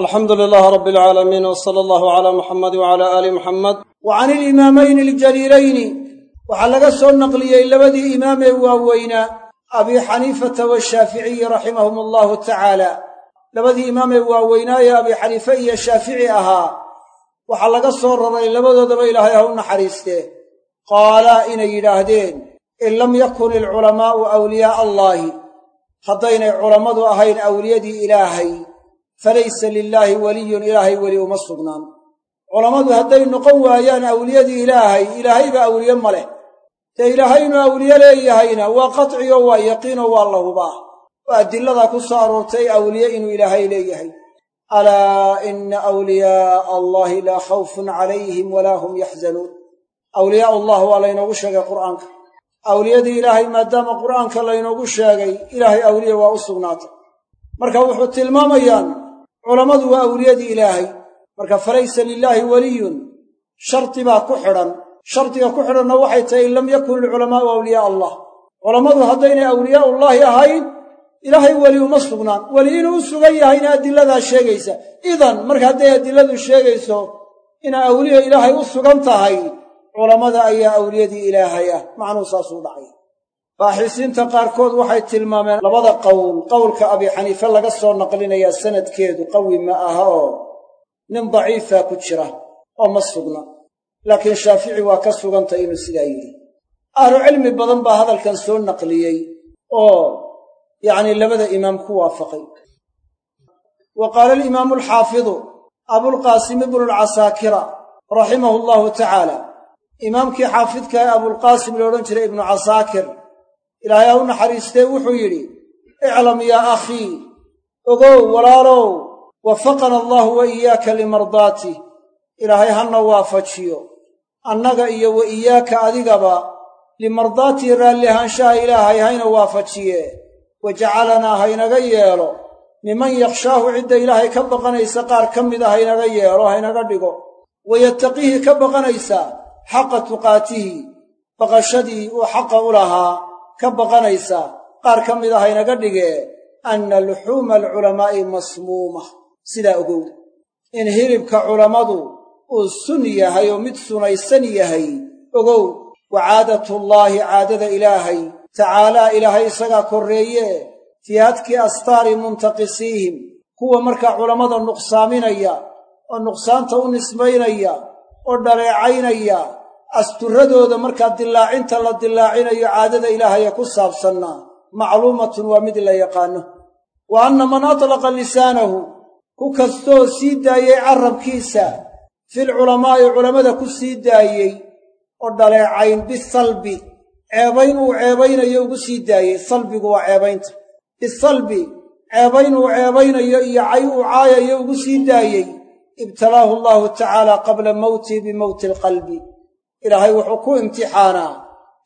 alxamdu lilaah rab alcaalamiin w sala allahu calaa muxamed wcala aali muxamed wa can ilimaameyni aljaliilayni waxaa laga soo naqliyey labadii imaamee waaweynaa abii xaniifata washaaficiyi raximahum allahu tacaala labadii imaamee waaweynaa ee abii xaniife iyo shaafici ahaa. Waxaa laga soo raray labadoodaba ilaahay ha u naxariistee qaalaa inay yidhaahdeen in lam yakun ilculamaa'u awliyaaa allaahi haddaynay culammadu ahayn awliyadii ilaahay falaysa lilaahi weliyun ilaahay weli uma sugnaan. Culammadu hadday noqon waayaan awliyadii ilaahay ilaahayba awliye ma leh. Dee ilaahay inuu awliye leeyahayna waa qadciyo waa yaqiino waa la hubaa oo adilladaa ku soo aroortay awliye inuu ilaahay leeyahay. Alaa ina awliyaaa allahi laa khawfun calayhim walaa hum yaxzanuun. Awliyaa allah waa laynoogu sheegay qur'aanka. Awliyadii ilaahay maadaama qur'aanka laynoogu sheegay ilaahay awliye waa u sugnaatay. Marka wuxuu tilmaamayaan culammadu waa awliyadii ilaahay. Marka falaysa lilaahi weliyun shardi baa ku xidhan. Shardiga ku xidhanna waxay tahay in lam yakun ilculamaa'u awliyaa allah. Culammadu haddaynay awliyaaullaahi ahayn ilaahay weli uma sugnaan. Weli inuu u sugan yahayna adilladaa sheegaysa. Idan marka hadday adilladu sheegayso inay awliya ilaahay u sugan tahay culammada ayaa awliyadii ilaahay ah. Macnuu saasuu dhacay baaxisiinta qaarkood waxay tilmaameen labada qowl. Qowlka abii xaniife laga soo naqlinayaa sanadkeedu qawi ma aha oo nin daciifaa ku jira oo ma sugna. Laakiin shaafici waa ka sugantay inuu sidaa yidhi. Ahlucilmi badan baa hadalkan soo naqliyey oo yacnii labada imaam ku waafaqay. Wa qaala alimaamu alxaafidu abulqaasim ibnu alcasaakira raximahu allahu tacaala imaamkii xaafidka ee abulqaasim la odhan jiray ibnu casaakir ilaahay ha u naxariistee wuxuu yidhi iclam yaa akhii ogow walaalow wafaqana allaahu wa iyaaka limardaatih ilaahay hana waafajiyo annaga iyo wa iyaaka adigaba limardaatii raalli ahaanshaha ilaahay hayna waafajiye. Wa jacalanaa haynaga yeelo. Miman yakhshaahu cidda ilaahay ka baqanaysa qaar ka mida haynaga yeelo haynaga dhigo. Wayattaqihi ka baqanaysa xaqa tuqaatihi baqashadii uu xaqa u lahaa ka baqanaysa qaar ka mida haynaga dhigee anna luxuuma alculamaa'i masmuuma. Sidaa ogow in hilibka culammadu uu sun yahay oo mid sunaysan yahay ogow wa caadatullaahi caadada ilaahay tacaalaa ilaahay isagaa korreeye fii hadki astaari muntaqisiihim kuwa markaa culammada nuqsaaminaya oo nuqsaanta u nisbaynaya oo dhaleecaynaya asturradooda markaa dillaacinta la dillaacinayo caadada ilaahaya ku saabsannaa macluumatun waa mid la yaqaanno wa anna man atlaqa lisaanahu ku kastoo sii daayey carrabkiisa filculamaa'i culammada ku sii daayey oo dhaleecayn bisalbi ceebayn uu ceebaynayo ugu sii daayey salbigu waa ceebaynta bisalbi ceebayn uu ceebaynayo iyo cay uu caayayo ugu sii daayey ibtalaahu allaahu tacaala qabla mowtii bimowti alqalbi ilaahay wuxuu ku imtixaanaa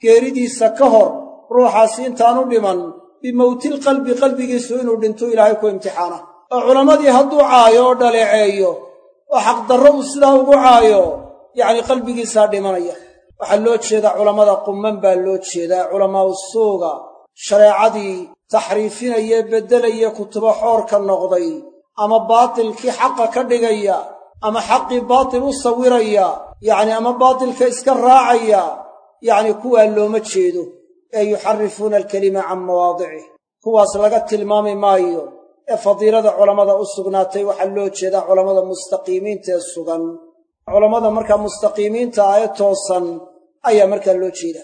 geeridiisa ka hor ruuxaasi intaanu dhiman bimowtilqalbi qalbigiisu inuu dhintu ilaahay ku imtixaana oo culammadii hadduu caayo oo dhaleeceeyo oo xaqdarro uu sidaa ugu caayo yacnii qalbigiisaa dhimanaya. Waxaa loo jeedaa culammada qumman baa loo jeedaa culamaa'u suuga shareecadii taxriifinayee beddelaya kutubo xoorka noqday ama baatilkii xaqa ka dhigaya ama xaqii baatil u sawiraya yacni ama baatilka iska raacaya yacni kuwaa looma jeedo ee yuxarifuuna alkelima can mawaadicih kuwaas laga tilmaami maayo ee fadiilada culammada u sugnaatay waxaa loo jeedaa culammada mustaqiimiinta ee sugan. Culammada markaa mustaqiimiinta ah ee toosan ayaa markaa loo jeeda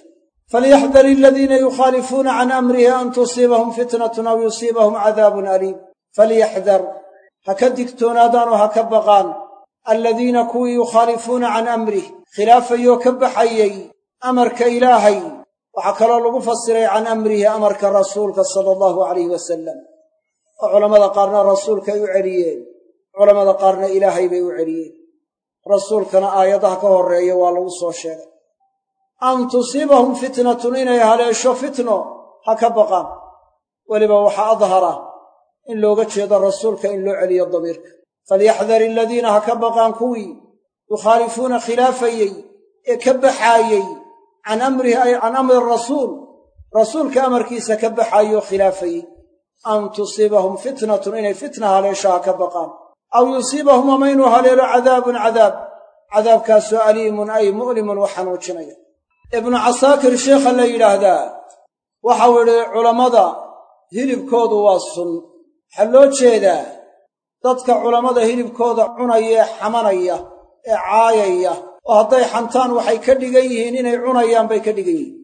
falyaxdar aladiina yukhaalifuuna can amrihi an tusiibahum fitnatun aw yusiibahum cadaabun aliim. Falyaxdar ha ka digtoonaadaanoo ha ka baqaan aladiina kuwii yukhaalifuuna can amrih khilaafayoo ka baxayey amarka ilaahay waxaa kaloo lagu fasiray can amrihi amarka rasuulka sala allahu alayh wasalam oo culammada qaarna rasuulkay u celiyeen culammada qaarna ilaahay bay u celiyeen. Rasuulkana aayadaha ka horreeya waa lagu soo sheegay. An tusiibahum fitnatun inay haleesho fitno ha ka baqaan. Weliba waxaa adhara in looga jeedo rasuulka in loo celiyo damiirka falyaxdar aladiina ha ka baqaan kuwii yukhaalifuuna khilaafayey ee ka baxaayey can amrihi ay can amri rasuul rasuulka amarkiisa ka baxaayoo khilaafayey an tusiibahum fitnatun inay fitna haleesho ha ka baqaan aw yusiibahum ama inuu haleelo cadaabun cadaab cadaabkaasoo aliimun ay mu'limun wax xanuujinaya ibnu casaakir sheekha la yidhaahdaa waxau idhi culammada hilibkoodu waa sun waxaa loo jeedaa dadka culammada hilibkooda cunaya ee xamanaya ee caayaya oo hadday xantaan waxay ka dhigan yihiin inay cunayaan bay ka dhigan yihiin.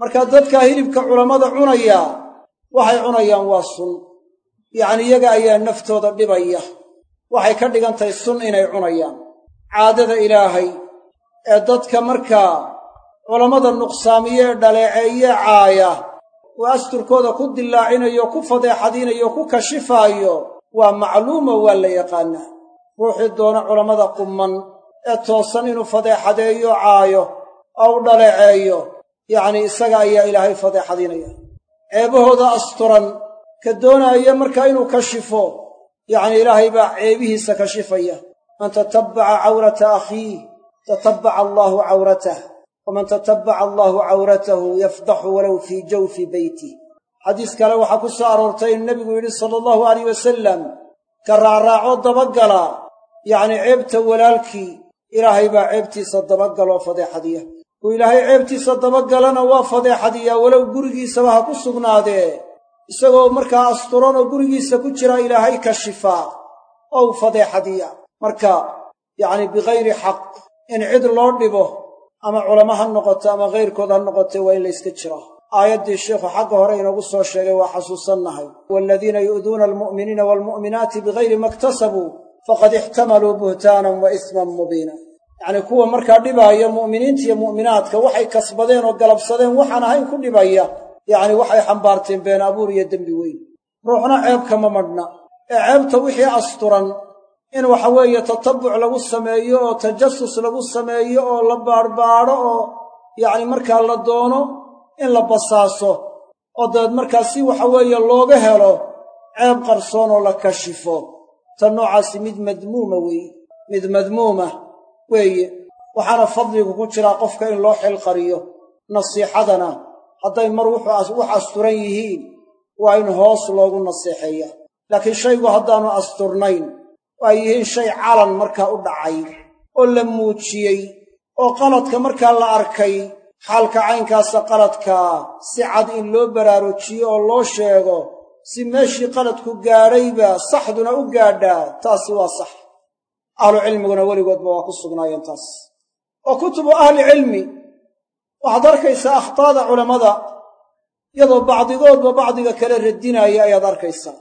Marka dadkaa hilibka culammada cunaya waxay cunayaan waa sun. Yacni iyaga ayaa naftooda dhibaya. Waxay ka dhigan tahay sun inay cunayaan. Caadada ilaahay ee dadka markaa culammada nuqsaamiye ee dhaleeceeye caaya oo asturkooda ku dillaacinayo ku fadeexadinayo ku kashifaayo waa macluumo waa la yaqaanaa. Ruuxii doona culammada qumman ee toosan inuu fadeexadeeyo caayo u dhaleeceeyo. Yacnii isaga ayaa ilaahay fadeexadinaya. Ceebahooda asturan ka doonaaya markaa inuu kashifo yacni ilaahay baa ceebihiisa kashifaya man tatabbaca cawrata akhiih tatabbaca allaahu cawratah waman tatabbaca allaahu cawratahu yafdaxu walow fii jawfi beyti xadiis kale waxaa ku soo aroortay inuu nebigu yidhi sala allahu alayh wasalam ka raacraaco dabagala yacni ceebta walaalkii ilaahay baa ceebtiisa dabagaloo fadeexadiya. Kuu ilaahay ceebtiisa dabagalana waa fadeexadiyaa walow gurigiisaba ha ku sugnaadee isagoo markaa asturan oo gurigiisa ku jira ilaahay kashifaa oo u fadeexadiya. Marka yacni bikayri xaq in cid loo dhibo ama culamo ha noqoto ama kayrkood ha noqote waa in layska jiraa aayaddii sheikhu xagga hore inoogu soo sheegay waa xasuusannahay waaladiina yu'duuna almu'miniina waalmu'minaati bikayri ma iktasabuu faqad ixtamaluu buhtaanan wa isman mubiina. Yacnii kuwa markaa dhibaaya mu'miniinta iyo mu'minaadka waxay kasbadeen oo galabsadeen waxaan ahayn ku dhibaya. Yacni waxay xambaarteen been abuur iyo dembi weyn. Ruuxna ceebka ma madhna. Ee ceebta wixii asturan in waxa weeye tatabbuc lagu sameeyo oo tajasus lagu sameeyo oo la baadhbaadho oo yacni markaa la doono in la basaaso oo dabeed markaa si waxa weeye looga helo ceeb qarsoon oo la kashifo. Ta noocaasi mid madmuuma weeye mid madmuuma weeye. Waxaana fadligu ku jiraa qofka in loo xilqariyo nasiixadana. Hadday mar wax asturan yihiin waa in hoos loogu naseexeeya laakiin shaygu haddaannu asturnayn ay yihiin shay calan markaa u dhacay oo la muujiyey oo qaladka markaa la arkay xaalka caynkaasa qaladkaa si cad in loo baraarujiyo oo loo sheego si meeshii qaladku gaadhayba saxduna u gaadhaa taasi waa sax. Ahlucilmiguna weligoodba waa ku sugnaayeen taas. Oo kutubu ahlicilmi waxaad arkaysaa akhtaada culammada iyadoo bacdigoodba bacdiga kale radinaaya ayaad arkaysaa.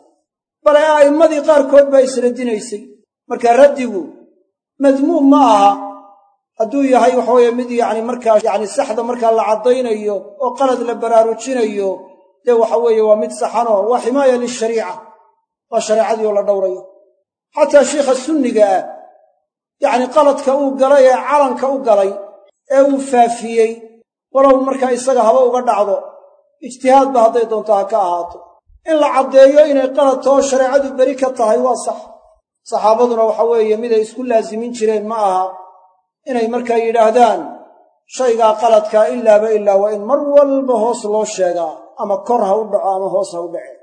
Bale a'immadii qaarkood baa isradinaysay. Marka raddigu madmuum ma aha hadduu yahay waxaweeye mid yacni markaa yacni saxda markaa la caddaynayo oo qalad la baraarujinayo dee waxa weeye waa mid saxanoo waa ximaaya lishariica. Waa shareecadii oo la dhowrayo. Xataa shiikha sunniga ah yacni qaladka uu galay ee calanka u galay ee uu faafiyey walow markaa isaga haba uga dhacdo ijtihaadba hadday doonto ha ka ahaato. In la caddeeyo inay qalad shareecadu beri ka tahay waa sax. Saxaabaduna waxa weeye miday isku laasimin jireen ma aha inay markaa yidhaahdaan shaygaa qaladkaa ilaaba ilaa waa in mar walba hoos loo sheegaa ama kor ha u dhaco ama hoos ha u dhace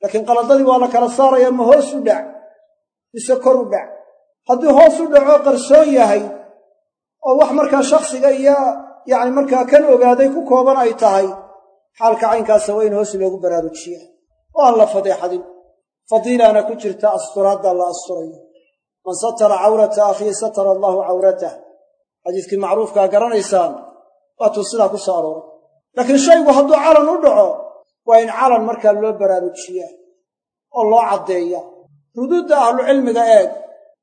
laakiin qaladadii waa la kala saaraya ma hoos u dhac mise kor u dhac. Haddii hoos u dhaco qarsoon yahay oo wax markaa shakhsiga iyo yacni markaa kan ogaaday ku kooban ay tahay xaalka caynkaasa waa in hoos loogu baraarujiya oo aan la fadeexadin fadiilaana ku jirta asturaadda la asturayo. Man satara cawrata akhiihi satara allaahu cawratah xadiiskii macruufkaa garanaysaan waatuu sidaa ku soo arooray. Laakiin shaygu hadduu calan u dhaco waa in calan markaa loo baraarujiyaa oo loo caddeeya ruduudda ahlucilmiga eeg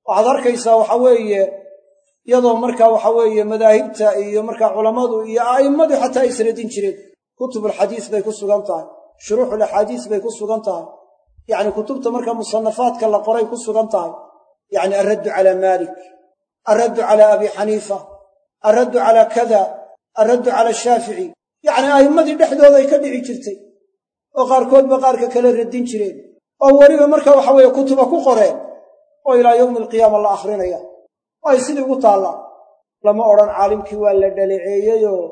waxaad arkaysaa waxa weeye iyadoo markaa waxa weeye madaahibta iyo markaa culammadu iyo a'immadii xataa ay isradin jireen kutubulxadiis bay ku sugan tahay shuruuxulaxaadiis bay ku sugan tahay. Yacni kutubta markaa musannafaadka la qoray ku sugan tahay. Yacni alraddu calaa maalik alraddu calaa abi xaniifa alraddu calaa kada alraddu cala shaafici. Yacni a'immadii dhexdooday ka dhici jirtay oo qaarkoodba qaarka kale raddin jireen. Oo weliba marka waxa weeye kutuba ku qoreen oo ilaa yowmi alqiyaama la akhrinaya. Ay sidii ugu taallaa lama odhan caalimkii waa la dhaleeceeyeyoo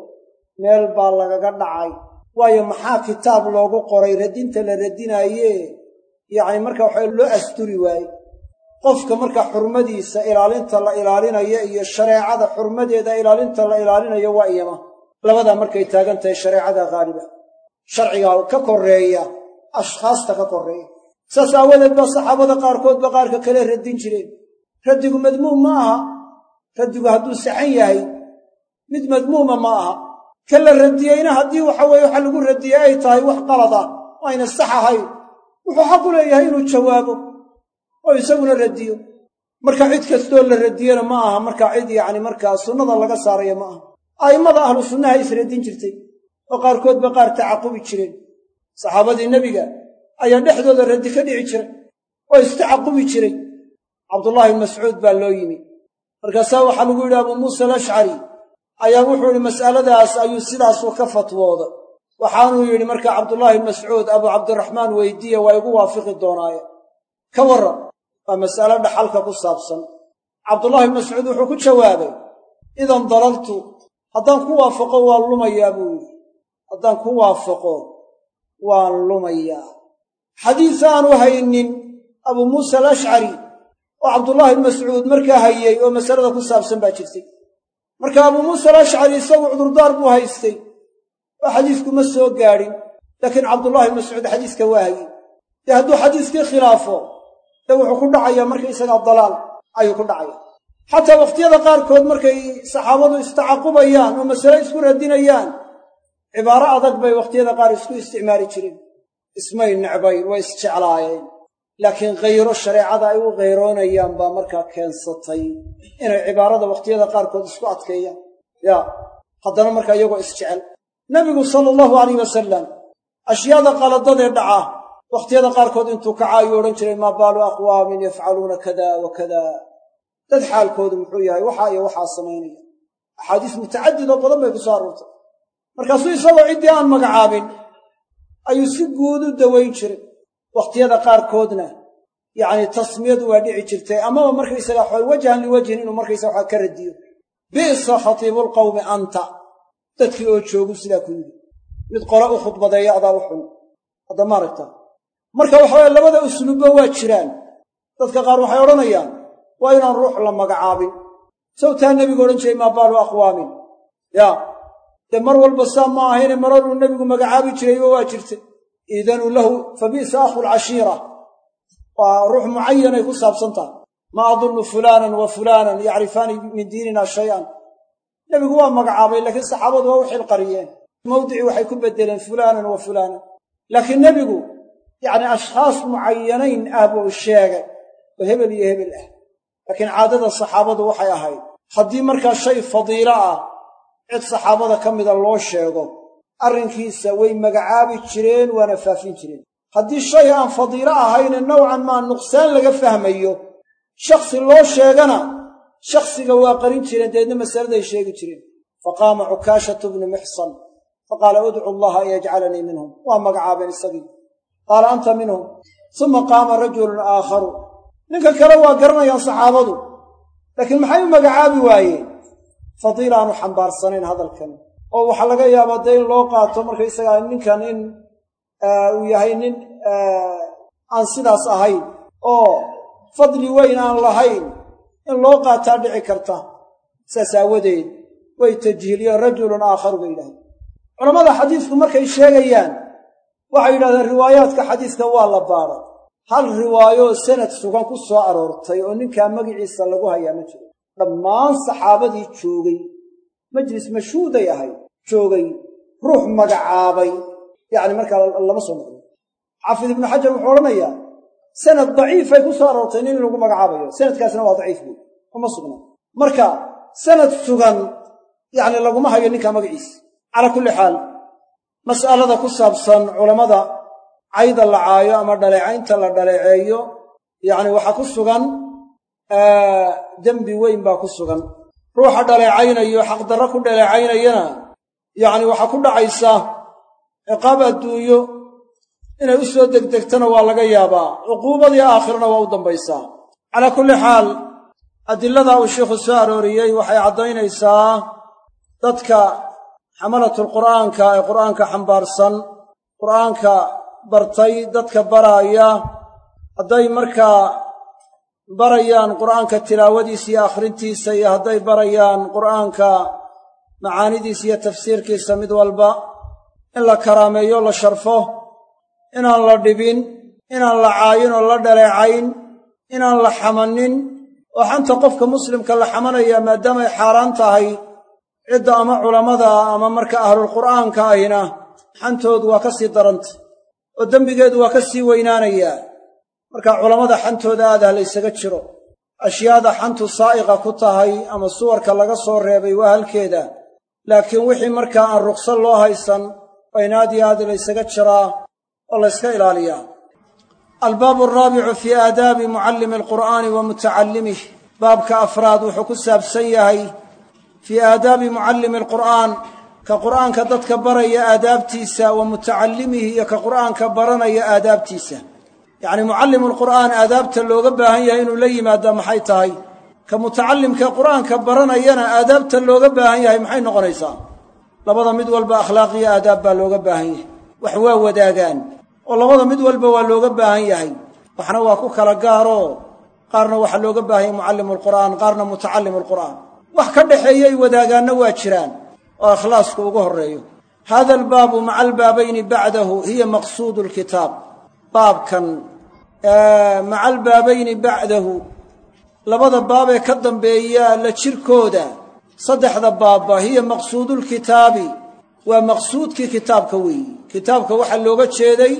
meel baa lagaga dhacay. Waayo maxaa kitaab loogu qoray? Raddinta la raddinaaye yacni marka waxa loo asturi waaye qofka marka xurmadiisa ilaalinta la ilaalinayo iyo shareecada xurmadeeda ilaalinta la ilaalinayo waa iyama. Labadaa markay taagan tahay shareecada haaliba sharciga ka koreeya ashkhaasta ka koreeya saas aawadeed baa saxaabada qaarkoodba qaarka kale radin jireen. Raddigu madmuum ma aha. Raddigu hadduu saxan yahay mid madmuuma ma aha. Ka la radiyeyna haddii waxa weeye waxa lagu radiyey ay tahay wax qalad ah ayna sax ahayn wuxuu xaq u leeyahay inuu jawaabo oo isaguna radiyo. Marka cid kastoo la radiyena ma aha markaa cid yacni markaa sunnada laga saarayo ma aha. A'immada ahlu sunnaha isradin jirtay oo qaarkoodba qaar tacaqubi jireen. Saxaabadii nebiga ayaa dhexdooda raddi ka dhici jiray oo istacaqubi jiray cabdullaahi mascuud baa loo yimi. Markaasaa waxaa lagu yidhi abuu muusa alashcari ayaa wuxuu yidhi mas'aladaas ayuu sidaasuu ka fatwooday waxaanuu yidhi markaa cabdullaahi mascuud abuu cabdiraxmaan weydiiya waa igu waafiqi doonaaye ka warran waa mas'alo dhaxalka ku saabsan. Cabdullaahi mascuud wuxuu ku jawaabay idan dalaltu haddaan ku waafaqo waan lumayaa buu yidhi. Haddaan ku waafaqo waan lumayaa. Xadiis aanu haynin abuu muusa alashcari oo cabdullaahi mascuud markaa hayey oo masalada ku saabsan baa jirtay. Marka abuu muusa alashcari isagu cudurdaar buu haystay oo xadiisku ma soo gaadhin laakiin cabdullaahi mascuud xadiiska waa hayey dee hadduu xadiiskii khilaafo dee wuxuu ku dhacayaa markaysagaa dalaal ayuu ku dhacaya. Xataa wakhtiyada qaarkood markay saxaabadu istacaqubayaan oo masale isku radinayaan cibaaro adag bay wakhtiyada qaar isku isticmaali jireen ismay necbayn way isjeclaayeen. Laakiin khayro shareecada ay u khayroonayaan baa markaa keensatay inay cibaarada wakhtiyada qaarkood isku adkeeyaan. Yaa haddana markaa iyagoo isjecel. Nebigu sala allahu alayh wasalam ashyaada qaladadee dhaca wakhtiyada qaarkood intuu kaca ayuu odhan jiray maa baalu aqwaamin yafcaluuna kada wa kada. Dad xaalkoodu muxuu yahay waxaa iyo waxaa samaynaya. Axaadiis mutacadid oo badan bay ku soo aroortay. Markaasuu isagoo ciddii aan magacaabin ayuu si guud u dawayn jiray. Wakhtiyada qaarkoodna yacni tasmiyadu waa dhici jirtay amaba markaysaga waxaa wajhan liwajhin inuu markaysaga waxaa ka radiyo. Bi'sa khatiibulqawmi anta. Dadkii oo joogu sidaa ku yidhi mid qole u khudbadeeya adaa u xun. Hadda maaragta marka waxaweye labada usluubba waa jiraan. Dadka qaar waxay odhanayaan waa inaan ruux la magacaabin. Sawtaa nebigu odhan jiray maa baalu aqwaamin? Yaa dee mar walba saa ma ahayne mararuu nebigu magacaabi jirayba waa jirtay iidanuu lahu fa bi'sa akhulcashiira waa ruux mucayanay ku saabsan tahay. Maa adunnu fulaanan wa fulaanan yacrifaani min diinina shay-an. Nebigu waa magacaabay laakiin saxaabadu waa u xilqariyeen. Mawdicii waxay ku beddeleen fulaanan wa fulaanan. Laakiin nebigu yacni ashkhaas mucayanayn ah buu sheegay. Oo hebel iyo hebel ah. Laakiin caadada saxaabadu waxay ahayd haddii markaa shay fadiilo ah cid saxaabada ka mida loo sheego arrinkiisa way magacaabi jireen waana faafin jireen. Haddii shay aan fadiilo ahayne nowcan maa nuqsaan laga fahmayo. Shakhsi loo sheegana shakhsiga waa qarin jireen deedna masaladay sheegi jireen. Faqaama cukaashatu bnu mixsan faqaala udcu allaha an yajcalanii minhum. Waa magacaabeen isagii qaala anta minhum suma qaama rajulun aakharu. Ninka kale waa garanayaan saxaabadu. Laakiin maxay u magacaabi waayeen? Fadiila aanu xambaarsanayn hadalkan. Oo waxaa laga yaabaa dee in loo qaato markaysagaa ninkan in uu yahay nin aan sidaas ahayn. Oo fadli weyn aan lahayn in loo qaataa dhici karta. Saas aawadeed way tajhiiliyeen rajulun aakharu bay yidhahdeen. Culammada xadiisku markay sheegayaan waxay yidhahdeen riwaayaadka xadiiska waa la baaray. Hal riwaayoo sanad sugan ku soo aroortay oo ninkaa magiciisa lagu hayaa ma jiro. Dhammaan saxaabadii joogay. Majlis mashhuuday ahayd joogay. Ruux magacaabay. Yacni markaa lama soo noqdo. Xaafid ibnu xajar wuxuu odhanayaa sanad daciifay ku soo aroortay nin in lagu magacaabayo. Sanadkaasna waa daciif buy kuma sugna. Marka sanad sugan yacni laguma hayo ninkaa magaciisa calaa kulli xaal mas'alada ku saabsan culammada cayda la caayo ama dhaleecaynta la dhaleeceeyo yacni waxaa ku sugan dembi weyn baa ku sugan. Ruuxa dhaleecaynayo xaqdarro ku dhaleecaynayana yacni waxaa ku dhacaysa ciqaab adduunyo inay u soo degdegtana waa laga yaabaa. Cuquubadii aakhirana waa u dambaysaa calaa kulli xaal adilladaa uu sheikhu soo arooriyey waxay caddaynaysaa dadka xamalatul-qur'aanka ee qur'aanka xambaarsan qur'aanka bartay dadka baraaya hadday markaa barayaan qur'aanka tilaawadiisa iyo akhrintiisa iyo hadday barayaan qur'aanka macaanidiisa iyo tafsiirkiisa mid walba in la karaameeyo la sharfo inaan la dhibin inaan la caayin oo la dhaleecayn inaan la xamanin oo xanta qofka muslimka la xamanaya maadaamay xaaraan tahay cidda ama culammada ama marka ahlulqur'aanka ahina xantoodu waa ka sii daranta oo dembigeedu waa ka sii weynaanayaa. Marka culammada xantooda aadah la ysaga jiro. Ashyaada xantu saa'iqa ku tahay ama suwarka laga soo reebay waa halkeeda. Laakiin wixii markaa aan ruqso loo haysan waa in aad iyo aad la ysaga jiraa oo la yska ilaaliyaa. Albaabu alraabicu fii aadaabi mucallimi alqur'aani wa mutacallimih. Baabka afraad wuxuu ku saabsan yahay fii aadaabi mucallimi alqur'aan ka qur'aanka dadka baraya aadaabtiisa wa mutacallimihi iyo ka qur'aanka baranaya aadaabtiisa. Yacni mucallimu lqur'aan aadaabta looga baahan yahay inuu la yimaada maxay tahay? Ka mutacallimkae qur'aanka baranayana aadaabta looga baahan yahay maxay noqonaysaa? Labada mid walba akhlaaq iyo aadaab baa looga baahan yahay. Wax waa wadaagaan oo labada mid walba waa looga baahan yahay. Waxna waa ku kala gaaroo qaarna waxaa looga baahan mucallimu lqur'aan qaarna mutacallimu lqur'aan wax ka dhexeeyay wadaagaanna waa jiraan oo ikhlaasku ugu horreeyo. Hada albaabu maca albaabayni bacdahu hiya maqsuudu lkitaab baabkan maca albaabayni bacdahu labada baab ee ka dambeeya la jirkooda saddexda baabba hiya maqsuudulkitaabi waa maqsuudkii kitaabka weeyi. Kitaabka waxaa looga jeeday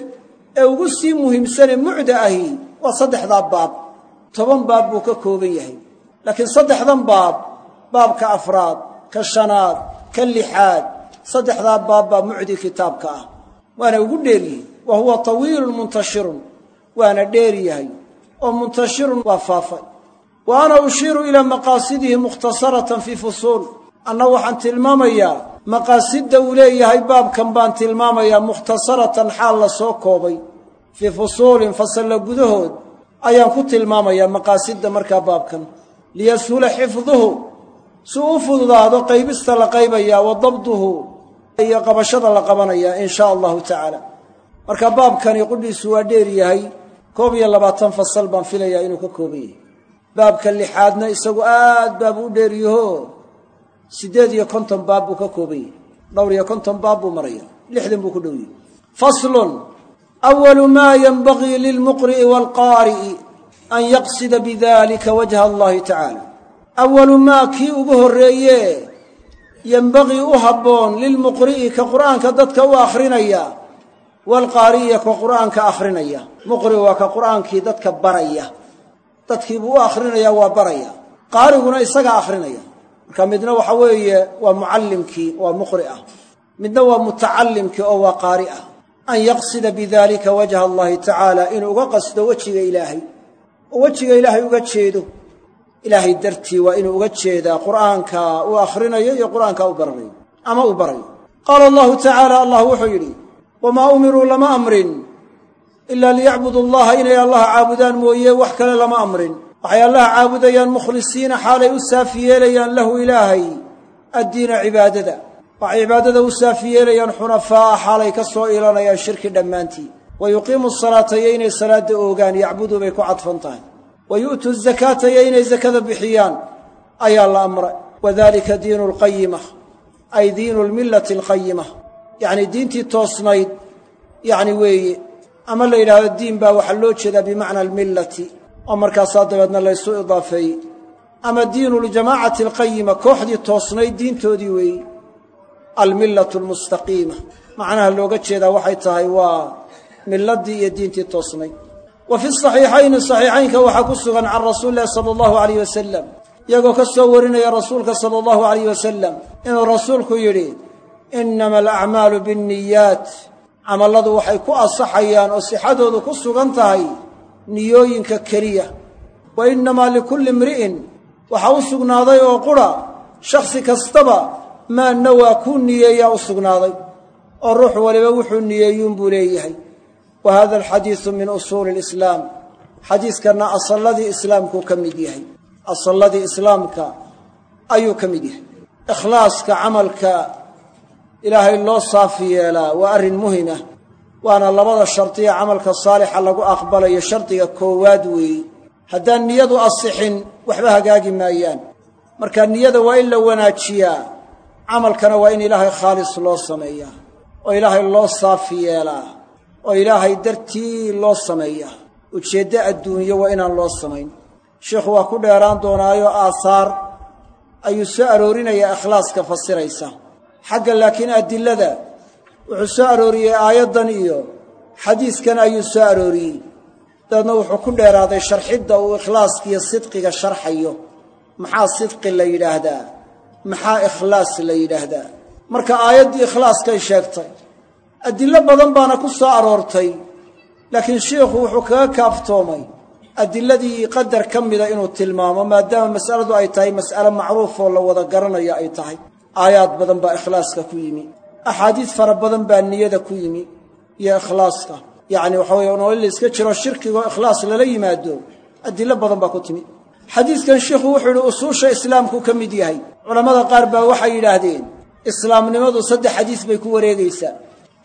ee ugu sii muhiimsane mucda ahi waa saddexdaa baab. Toban baab buu ka kooban yahay. Laakiin saddexdan baab baabka afraad ka shanaad ka lixaad saddexdaa baab baa mucdi kitaabka ah. Waana ugu dheeryihi wa huwa tawiilun muntashirun. Waana dheer yahay. Oo muntashirun waa faafay. Wa ana ushiiru ilaa maqaasidihi mukhtasaratan fii fusuul. Anna waxaan tilmaamayaa maqaasidda uu leeyahay baabkan baan tilmaamayaa mukhtasaratan xaal la soo koobay. Fii fusuulin fasalla gudahood ayaan ku tilmaamayaa maqaasidda markaa baabkan. Liyasula xifduhu si u fududaado qaybista la qaybayaa wa dabduhu iyo qabashada la qabanayaa in shaa allahu tacaala marka baabkani qudhiisu waa dheer yahay. Koob iyo labaatan fasal baan filayaa inuu ka kooban yahay baabka lixaadna isagu aad baabuu u dheeryaho siddeed iyo konton baab buu ka kooban yahay dhowr iyo konton baab buu maraya lixdan buu ku dhow yahay. Faslun awalu maa yenbagii lilmuqri'i waalqaari'i an yaqsida bidalika wajha allahi tacaala awalu maa kii ugu horreeye yenbagii u habboon lilmuqri'i ka qur'aanka dadka u akhrinaya waalqaari'iya ka qur'aanka akhrinaya muqri waa ka qur'aankii dadka baraya dadkiibuu u akhrinayaa waa baraya qaariguna isagaa akhrinaya marka midna waxa weeye waa mucallimkii waa muqri ah midna waa mutacallimkii oo waa qaari ah an yaqsida bidalika wajha allahi tacaala inuu uga qasdo wejiga ilaahay oo wejiga ilaahay uga jeedo ilaahay dartii waa inuu uga jeedaa qur'aanka uu akhrinayo iyo qur'aanka u baranayo ama uu barayo. Qaala allahu tacaala allah wuxuu yidhi wamaa umiruu lama amrin ilaa liyacbudu allaha inay allaha caabudaan mooye wax kale lama amrin. Waxay allaha caabudayaan mukhlisiina xaalay u saafi yeelayaan lahu ilaahay addiina cibaadada. Waxay cibaadada u saafi yeelayaan xunafaa'a xaalay ka soo ilanayaan shirki dhammaantii. Wa yuqiimu salaata iyo inay salaadda oogaan yacbudu bay ku cadfan tahay wa yu'tuu zakaata iyo inay sakada bixiyaan ayaa la amray wadalika diinu lqayima ay diinu lmillati alqayima yacni diintii toosnayd yacni weeye ama la yidhahdo diin baa waxaa loo jeedaa bimacna almillati oo markaasaa dabeedna laysu idaafeeyey ama diinu ljamaacati alqayima kooxdii toosnayd diintoodii weeye almillatu almustaqiima macnaha looga jeedaa waxay tahay waa milladii iyo diintii toosnayd wa fi saxiixayni saxiixaynka waxaa ku sugan can rasuuli illahi sala allahu alayh wasalam iyagoo ka soo warinaya rasuulka sala allahu alayh wasalam inuu rasuulku yidhi inama alacmaalu binniyaat. Camalladu waxay ku asaxayaan oo sixadoodu ku sugan tahay niyooyinka keliya. Wa innamaa likulli imri'in waxaa u sugnaaday oo qura shakhsi kastaba maa nawaa kuu niyeeyaa u sugnaaday oo ruux waliba wuxuu niyeeyuunbuu leeyahay wa hada alxadiisu min usuuli alislaam xadiiskanna asalladii islaamkuu ka mid yahay. Asalladii islaamka ayuu ka mid yahay. Ikhlaaska camalka ilaahay loo saafi yeelaa waa arrin muhimah waana labada shardiya camalka saalixa lagu aqbalayo shardiga koowaad weeye haddaan niyadu asixin waxba hagaagi maayaan. Marka niyada waa in la wanaajiyaa camalkana waa in ilaahay khaalis loo sameeyaa oo ilaahay loo saafi yeelaa oo ilaahay dartii loo sameeyaa ujeeddo adduunyo waa inaan loo samayn. Sheikhu waa ku dheeraan doonaayo aahaar ayuu soo aroorinayaa ikhlaaska fasiraysa. Xagga laakiin adilada wuxuu soo arooriyey aayaddan iyo xadiiskan ayuu soo arooriyey. Dabeedna wuxuu ku dheeraaday sharxidda uu ikhlaaskiiyo sidqiga sharxayo. Maxaa sidqi la yidhaahdaa? Maxaa ikhlaas la yidhaahdaa? Marka aayaddii ikhlaaskay sheegtay adillo badan baana ku soo aroortay laakiin sheikhu wuxuu kaga kaaftoomay adiladii qadar ka mida inuu tilmaamo maadaama mas'aladu ay tahay mas'ale macruuf oo la wada garanayo ay tahay. Aayaad badan baa ikhlaaska ku yimi axaadiis fara badan baa niyada ku yimi iyo ikhlaaska. Yacni waxa weye noo in la iska jiro shirkigo ikhlaas lala yimaado adilo badan baa ku timi. Xadiidkan sheikhu wuxuu yihi usuusha islaamku ka mid yahay. Culammada qaar baa waxay yidhaahdeen islaamnimadu saddex xadiis bay ku wareegaysaa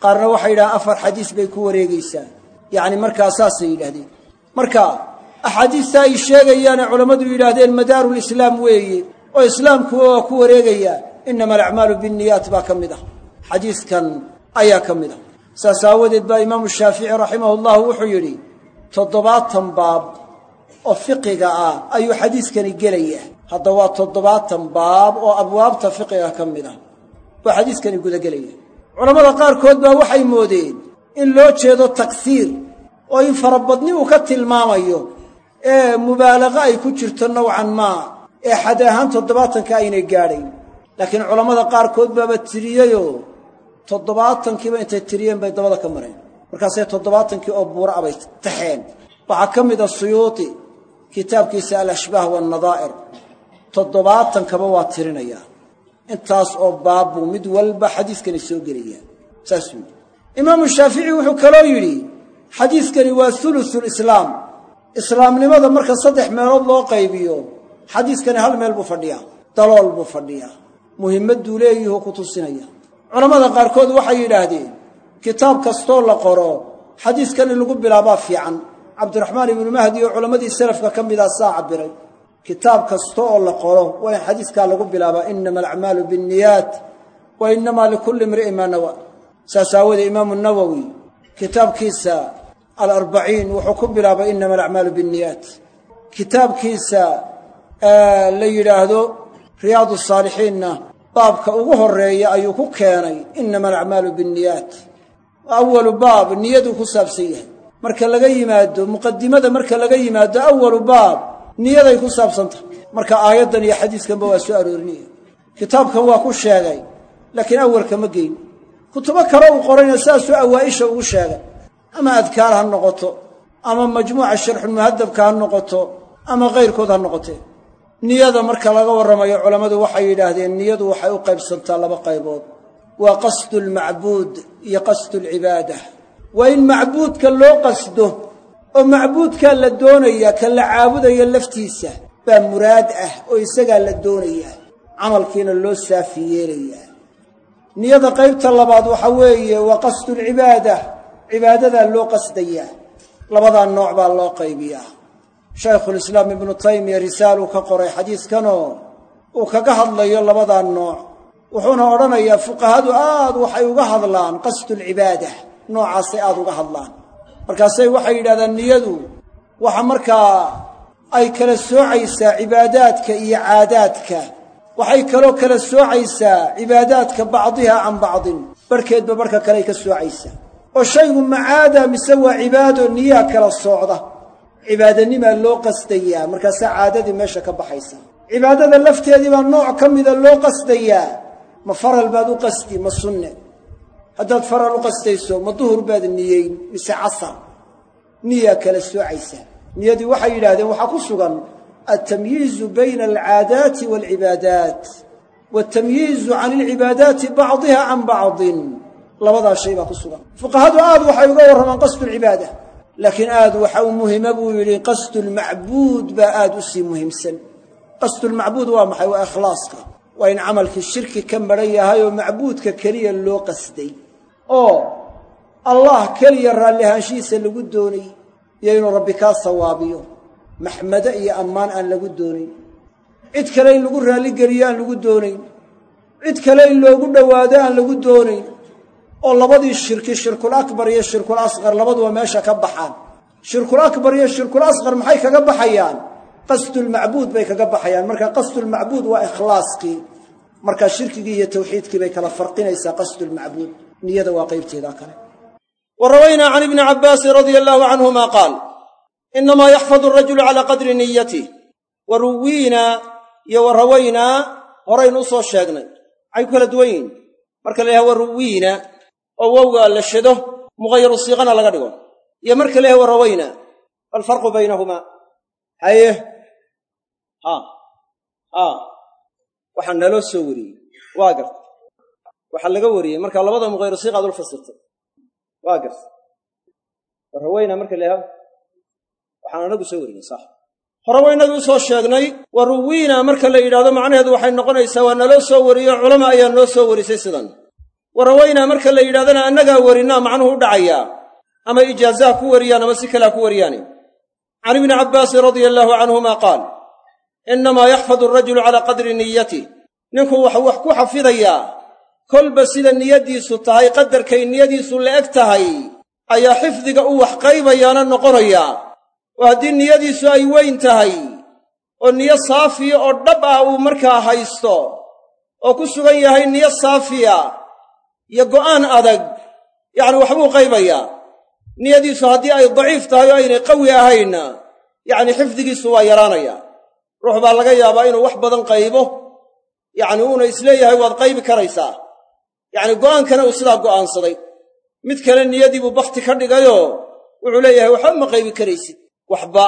qaarna waxay yidhahdeen afar xadiis bay ku wareegaysaa yacni markaa saasay yidhahdeen marka axaadiista ay sheegayaane culammadu yidhaahdeen madaarulislaam weeye oo islaamku waa ku wareegayaa innama alacmaalu binniyaat baa ka mid ah. Xadiiskan ayaa ka mid ah. Saas aawadeed baa imaamu shaafici raximahullahu wuxuu yidhi toddobaatan baab oo fiqiga ah ayuu xadiiskani gelaya hadda waa toddobaatan baab oo abwaabta fiqiga ka mid ah. Buu xadiiskani gudagelaya culammada qaarkood baa waxay moodeen in loo jeedo tagsiir oo in farabadni uu ka tilmaamayo ee mubaalaqo ay ku jirto nowcan maa ee xad ahaan toddobaatanka aynay gaadhayn. Laakiin culammada qaarkood baaba tiriyeyoo toddobaatankiiba intay tiriyeen bay dabada ka mareen. Markaasay toddobaatankii oo buura abay taxeen. Waxaa ka mid a suyuuti kitaabkiisa alashbaah waalnadaa'ir toddobaatankaba waa tirinayaa intaas oo baabbuu mid walba xadiiskani soo gelaya saasuu yidhi. Imaamu shaafici wuxuu kaloo yidhi xadiiskani waa ulusulislaam islaamnimada marka saddex meelood loo qaybiyo xadiiskani hal meel buu fadhiyaa dalool buu fadhiyaa muhimmadduu leeyahuu ku tusinaya. Culammada qaarkood waxay yidhaahdeen kitaab kastoo la qoro xadiiskan in lagu bilaabaa fiican. Cabdiraxmaan ibnu mahdi oo culammadii salafka ka midaa saa cabiray kitaab kasta oo la qoro waa xadiiskaa lagu bilaabaa inama alacmaalu binniyaat wa innamaa likulli imri'in maa nawa. Saas aawoodee imaamu nawowi kitaabkiisa alarbaciin wuxuu ku bilaabay inama alacmaalu binniyaat. Kitaabkiisa la yidhaahdo riyaadu saalixiinna baabka ugu horreeya ayuu ku keenay inama alacmaalu binniyaat. Awalu baab niyaduu ku saabsan yahay. Marka laga yimaado muqadimada marka laga yimaado awalu baab niyaday ku saabsan tahay marka aayaddan iyo xadiiskanba waa soo aroorinaya kitaabkan waa ku sheegay laakiin awalka ma geyn. Kutubo kale uu qorayna saasuu awaa'isha ugu sheegay. Ama adkaar ha noqoto ama majmuuca sharxulmuhadabka ha noqoto ama kayrkood ha noqotee niyada marka laga warramayo culammadu waxay yidhaahdeen niyadu waxay u qaybsantaa laba qaybood. Waa qasdu lmacbuud iyo qasdu lcibaada waa in macbuudka loo qasdo oo macbuudkaa la doonayaa ka la caabudaya laftiisa baa muraad ah oo isagaa la doonayaa camalkiina loo saafi yeelayaa niyada qaybta labaad waxa weeye waa qasdulcibaada cibaadadaa loo qasdayaa labadaa nooc baa loo qaybiyaa. Shaykhulislaam ibnu taymiya risaaluu ka qoray xadiiskanoo uu kaga hadlayo labadaa nooc wuxuuna odhanayaa fuqahadu aad waxay uga hadlaan qasdulcibaada noocaasay aad uga hadlaan markaasay waxay yidhahdaan niyadu waxa markaa ay kala soocaysaa cibaadaadka iyo caadaadka. Waxay kaloo kala soocaysaa cibaadaadka bacdiha can bacdin. Barhkeedba barhka kaleay ka soocaysaa oo shaygu macaada mise waa cibaado niyaa kala soocda cibaadanimaa loo qasdayaa markaasaa caadadii meesha ka baxaysa. Cibaadada lafteedii baa nooc ka mida loo qasdayaa. Ma faral baad u qasdi ma sunne haddaad faral u qasdayso ma duhur baad niyeyn mise casar. Niyaa kala soocaysa. Niyadii waxay yidhahdeen waxaa ku sugan altamyiizu bayna alcaadaati waalcibaadaat waatamyiizu can alcibaadaati bacdiha can bacdin. Labadaa shay baa ku sugan. Fuqahadu aad waxay uga warramaan qasdulcibaada laakiin aad waxa u muhima buu yidhi qasdulmacbuud baa aad u sii muhiimsan qasdulmacbuud waa maxay? Waa ikhlaaska. Waa in camalkii shirki ka maran yahay oo macbuudka keliya loo qasday oo allah keliya raalli ahaanshihiisa lagu doonay iyo inuu rabbi kaa sawaabiyo maxmado iyo ammaan aan lagu doonayn. Cid kale in lagu raalligeliyo aan lagu doonayn. Cid kale in loogu dhowaado aan lagu doonayn. Oo labadii shirki shirkul akbar iyo shirkul asqar labaduba meesha ka baxaan. Shirkul akbar iyo shirkul asqar maxay kaga baxayaan? Qasdulmacbuud bay kaga baxayaan. Marka qasdulmacbuud waa ikhlaaskii. Marka shirkigii iyo tawxiidkii bay kala farqinaysaa qasdulmacbuud niyada waa qaybteeda kale. Wa rawaynaa can ibni cabbaasin radia allaahu canhuma qaal inamaa yaxfadu arajulu calaa qadri niyatih wa ruwiinaa iyo wa rawaynaa horaynu u soo sheegnay. Maxay ku kala duwan yihiin marka la yhaha wa ruwiina oo wowga la shado muqayaru siiqana laga dhigo. Iyo marka la yahay wa baynahumaa. Haye ha ha waxaa naloo soo wariyey. Waa garta waxaa laga wariyey marka labada muqayru siiqaad ul fasirtay waa garta wa rawaynaa marka la yaha waxaan anagu soo wariyey sax. Hore waynagii u soo sheegnay wa ruwiina marka la yidhahdo macnaheedu waxay noqonaysaa waa naloo soo wariyo culama ayaa noo soo warisay sidan. Wa rawaynaa marka la yidhahdana annagaa warinaa macnuhu u dhacayaa ama ijaazaha ku wariyaan ama si kalea ku wariyaane can ibni cabbaasin radia allaahu canhuma qaal innamaa yaxfadu arajulu calaa qadri niyatih ninku waxuu wax ku xafidayaa kolba sida niyaddiisu tahay qadarkay niyadiisu la eg tahay ayaa xifdiga u wax qaybayaana noqonayaa oo haddii niyadiisu ay weyn tahay oo niyo saafiya oo dhab ah uu markaa haysto oo ku sugan yahay niyo saafiya iyo go'aan adag yacni waxbuu qaybayaa. Niyadiisu haddii ay daciif tahay oo aynay qawi ahaynna yacni xifdigiisu waa yaraanaya. Ruux baa laga yaabaa inuu wax badan qaybo. Yacni uuna is leeyahay waad qaybi karaysaa yacni go'aankana uu sidaa go'aansaday. Mid kale niyadiibuu bakhti ka dhigayoo wuxuu leeyahay waxba ma qaybi karaysid. Waxba.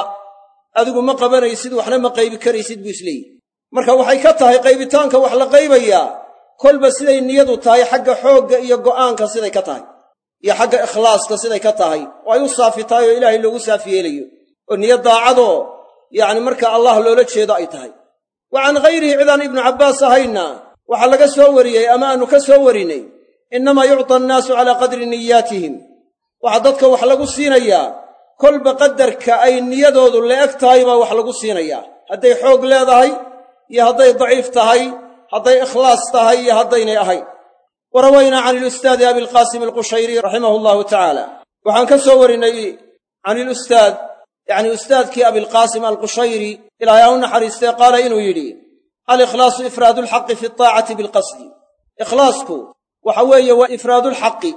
Adigu ma qabanaysid waxna ma qaybi karaysid buu isleeyihi marka waxay ka tahay qaybitaanka wax la qaybayaa kolba siday niyadu tahay xagga xoogga iyo go'aanka siday ka tahay. Iyo xagga ikhlaaska siday ka tahay. Oo ay u saafi tahay oo ilaahay loogu saafi yeelayo. Oo niyo daacadoo yacni marka allah loola jeedo ay tahay. Wa can hayrihi cidaan ibnu cabbaas ahayna waxaa laga soo wariyey ama aanu ka soo warinay innamaa yucta annaasu calaa qadri niyaatihim. Waxaa dadka wax lagu siinayaa kolba qadarka ay niyadoodu la eg tahay baa wax lagu siinayaa. Hadday xoog leedahay iyo hadday daciif tahay hadday ikhlaas tahay iyo haddaynay ahayn. Wa rawaynaa can ilustaadi abilqaasim alqushayri raximahu allahu tacaala waxaan ka soo warinay can ilustaad yacni ustaadkii abilqaasim alqushayri ilaahay ha u naxariistee qaala inuu yidhi alikhlaasu ifraadu alxaqi fi altaacati bilqasdi ikhlaasku waxa weeye waa ifraadulxaqi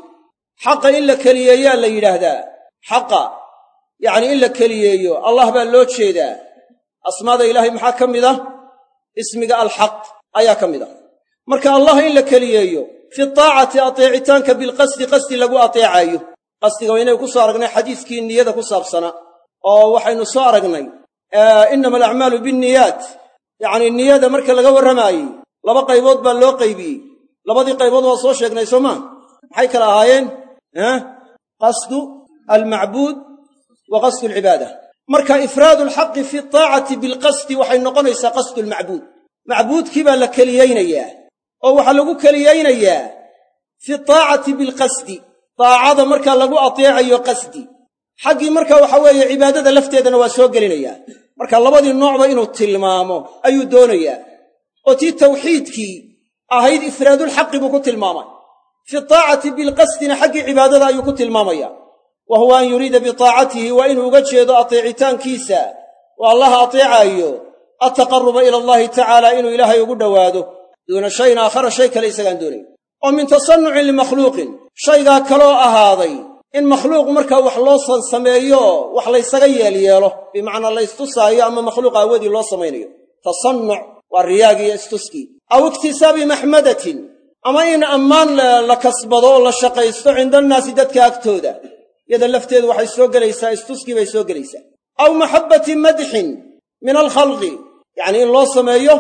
xaqa in la keliyeeyaa la yidhaahdaa. Xaqa yacni in la keliyeeyo allah baa loo jeedaa. Asmaada ilaahay maxaa ka mid ah? Ismiga alxaq ayaa ka mid ah. Marka allah in la keliyeeyo fi taacati ateecitaanka bilqasdi qasdi lagu ateecaayo. Qasdiga waynaynu ku soo aragnay xadiiskii niyada ku saabsana oo waxaynu soo aragnay innama alacmaalu binniyaat yacnii niyada marka laga warramaayey laba qaybood baa loo qaybiyey labadii qaybood waa soo sheegnay soo maa maxay kala ahaayeen? Qasdu almacbuud wa qasdu alcibaada. Marka ifraadu alxaqi fi taacati bilqasdi waxay noqonaysaa qasdu almacbuud. Macbuudkii baa la keliyeynayaa oo waxaa lagu keliyeynayaa fi taacati bilqasdi. Daacada markaa lagu ateecayo qasdi xaggii marka waxa weeye cibaadada lafteedana waa soo gelinayaa. Marka labadii noocba inuu tilmaamo ayuu doonayaa. Oo tii tawxiidkii ahayd ifraadulxaqi buu ku tilmaamay. Fi taacati bilqasdina xaggii cibaadada ayuu ku tilmaamaya. Wa huwa an yuriida bitaacatihi waa inuu uga jeedo ateecitaankiisa. Oo allaha ateecaayo altaqaruba ila allahi tacaala inuu ilaahay ugu dhowaado. Duuna shayin aakhara shay kale isagaan doonayn. Oo min tasannucin limakhluuqin shaygaa kaloo ahaaday in makhluuq markaa wax loo sansameeyo wax laysaga yeelyeelo bimacnaa la istusaayo ama makhluuq aawadii loo samaynayo. Tasannuc waa riyaagii iyo istuskii aw iktisaabi maxmadatin ama in ammaan la kasbado oo la shaqaysto cindannaasi dadka agtooda. Yada lafteedu waxay soo gelaysaa istuskii bay soo gelaysaa. Aw maxabbati madxin min alkhalqi yacnii in loo sameeyo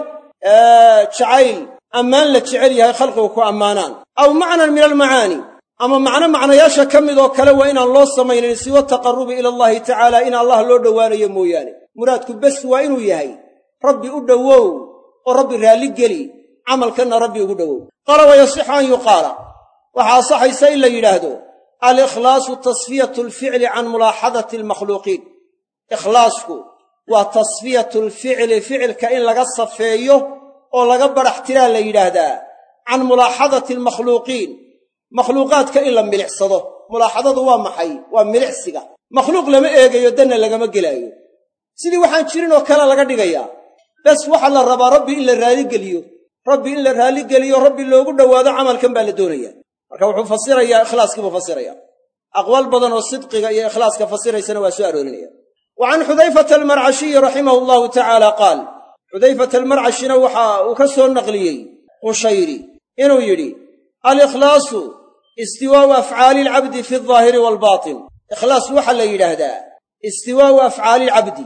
jacayl ammaan la jecel yahay khalqigu ku ammaanaan. Aw macnan min almacaani ama macno macnayaasha ka mid oo kale waa inaan loo samaynin siwa taqarrubi ila allahi tacaala in allah loo dhowaanayo mooyaane. Muraadku bes waa inuu yahay rabbi u dhowow oo rabbi raalli geli camalkanna rabbi ugu dhowow. Qaala wayasixu an yuqaala. Waxaa asaxaysa in la yidhaahdo alikhlaasu tasfiyatu alficli can mulaaxadati almakhluuqiin. Ikhlaasku waa tasfiyatu lficli ficilka in laga safeeyo oo laga barax tiraa la yidhaahdaa can mulaaxadati almakhluuqiin makhluuqaadka in la milicsado. Mulaaxadadu waa maxay? Waa milicsiga. Makhluuq lama eegayo danna lagama gelaayo. Sidii waxaan jirin oo kale laga dhigayaa. Bes waxaa la rabaa rabbi in la raaligeliyo rabbi in la raaligeliyo rabbi loogu dhowaado camalkan baa la doonaya marka wuxuu fasirayaa ikhlaaskii buu fasiraya. Aqwaal badan oo sidqiga iyo ikhlaaska fasiraysana waa soo aroorinaya. Wa can xudayfata almarcashiyi raximahu allahu tacaala qaal xudayfata almarcashina waxa uu ka soo naqliyey qushayri inuu yidhi alikhlaasu istiwaa'u afcaali alcabdi fi aldaahiri waalbaatin ikhlaas waxaa la yidhaahdaa istiwaa'u afcaali alcabdi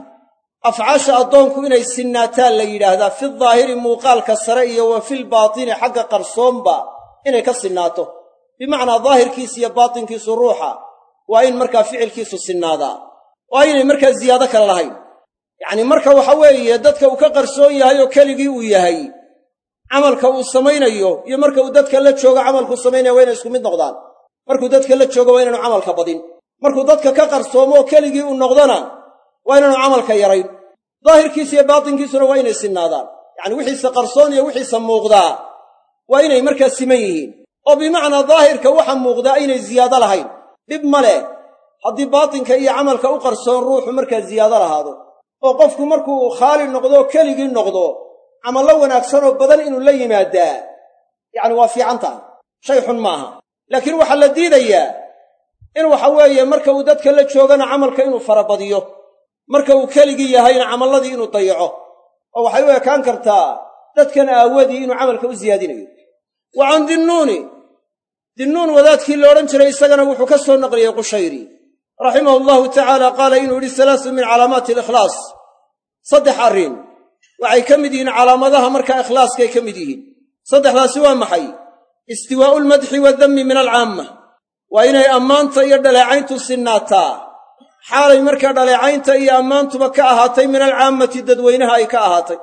afcaasha addoonku inay sinnaataan la yidhaahdaa fi daahiri muuqaalka sare iyo wa filbaatini xagga qarsoonba inay ka sinnaato. Bimacnaa daahirkiisa iyo baatinkiisu ruuxa waa in markaa ficilkiisu sinnaadaa. Oo aynay markaa ziyaado kale lahayn. Yacnii marka waxa weeye dadka uu ka qarsoon yahay oo keligii uu yahay camalka uu samaynayo iyo marka uu dadka la joogo camalkuu samaynaya waa inay isku mid noqdaan. Markuu dadka la joogo waa inaanu camalka badin. Markuu dadka ka qarsoomo oo keligii uu noqdona waa inaanu camalka yarayn. Daahirkiisa iyo baatinkiisuna waa inay sinnaadaan. Yacni wixiisa qarsoon iyo wixiisa muuqdaa waa inay markaa siman yihiin. Oo bimacnaa daahirka waxa muuqdaa aynay ziyaado lahayn. Dhib ma leh. Haddii baatinka iyo camalka u qarsoon ruuxu markaa ziyaado lahaado. Oo qofku markuu khaali noqdo keligii noqdo camallo wanaagsanoo badan inuu la yimaadaa. Yacni waa fiican tahay shay xun maaha. Laakiin waxaa la diidayaa in waxa weeye marka uu dadka la joogana camalka inuu farabadiyo marka uu keligii yahayna camalladii inuu dayaco. Oo waxay u ekaan kartaa dadkan aawadii inuu camalka u siyaadinayo wa can dinnuuni dinnuun wadaadkii la odhan jiray isagana wuxuu ka soo naqliyey qushayri. Raximahu allahu tacaala qaala inuu yidhi salaasu min calaamaati alikhlaas. Saddex arrin waxay ka mid yihiin calaamadaha markaa ikhlaaskay ka mid yihiin. Saddexdaasi waa maxay? Istiwaa'u lmadxi waddammi min alcaamma. Waa inay ammaanta iyo dhaleecayntu sinnaataa. Xaalay markaa dhaleecaynta iyo ammaantuba ka ahaatay min alcaammati dadweynaha ay ka ahaatay.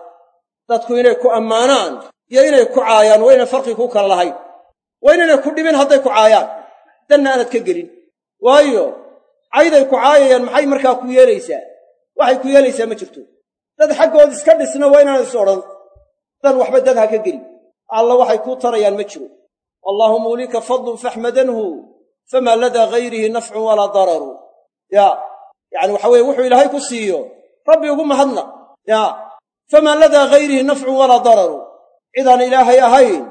Dadku inay ku ammaanaan iyo inay ku caayaan waa inay farqi ku kala lahayn. Waa inaynay ku dhibin hadday ku caayaan. Danna aanad ka gelin. Waayo cayday ku caayayaan maxay markaa ku yeelaysaa? Waxay ku yeelaysaa ma jirto dad xaggood iska dhisna waa inaan is odhan. Dan waxba dad ha ka gelin alla waxay kuu tarayaan ma jiro. Wallaahu muulika fadlun faxmadanhu famaa ladaa hayrihi nafcun walaa dararu. Yaa yacani waxa weeye wuxuu ilaahay ku siiyo. Rabbi ugu mahadnaq yaa famaa ladaa hayrihi nafcun walaa dararu. Cidaan ilaahay ahayn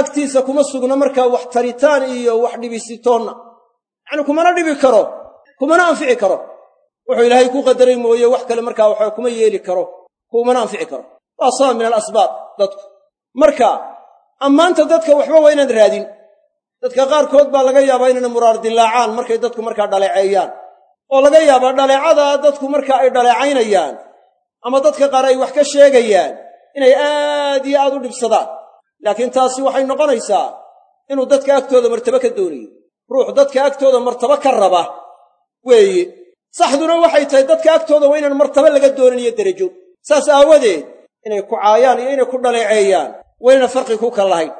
agtiisa kuma sugna markaa wax taritaan iyo wax dhibisitoonna. Yacni kumana dhibi karo kumana anfici karo wuxuu ilaahay ku qadaray mooye wax kale markaa waxa kuma yeeli karo kumana anfici karo. Waa sabab min alasbaab dadku. Marka ammaanta dadka waxba waa inaad raadin. Dadka qaarkood baa laga yaabaa inayna muraar dilaacaan markay dadku markaa dhaleeceeyaan oo laga yaabaa dhaleecadaa dadku markaa ay dhaleecaynayaan ama dadka qaar ay wax ka sheegayaan inay aad iyo aad u dhibsadaan. Laakiin taasi waxay noqonaysaa inuu dadka agtooda martabo ka doonayo ruux dadka agtooda martabo ka raba weeye saxduna waxay tahay dadka agtooda waa inaan martabo laga doonin iyo derajo. Saas aawadeed inay ku caayaan iyo inay ku dhaleeceeyaan inaan farqi ku kala lahayn.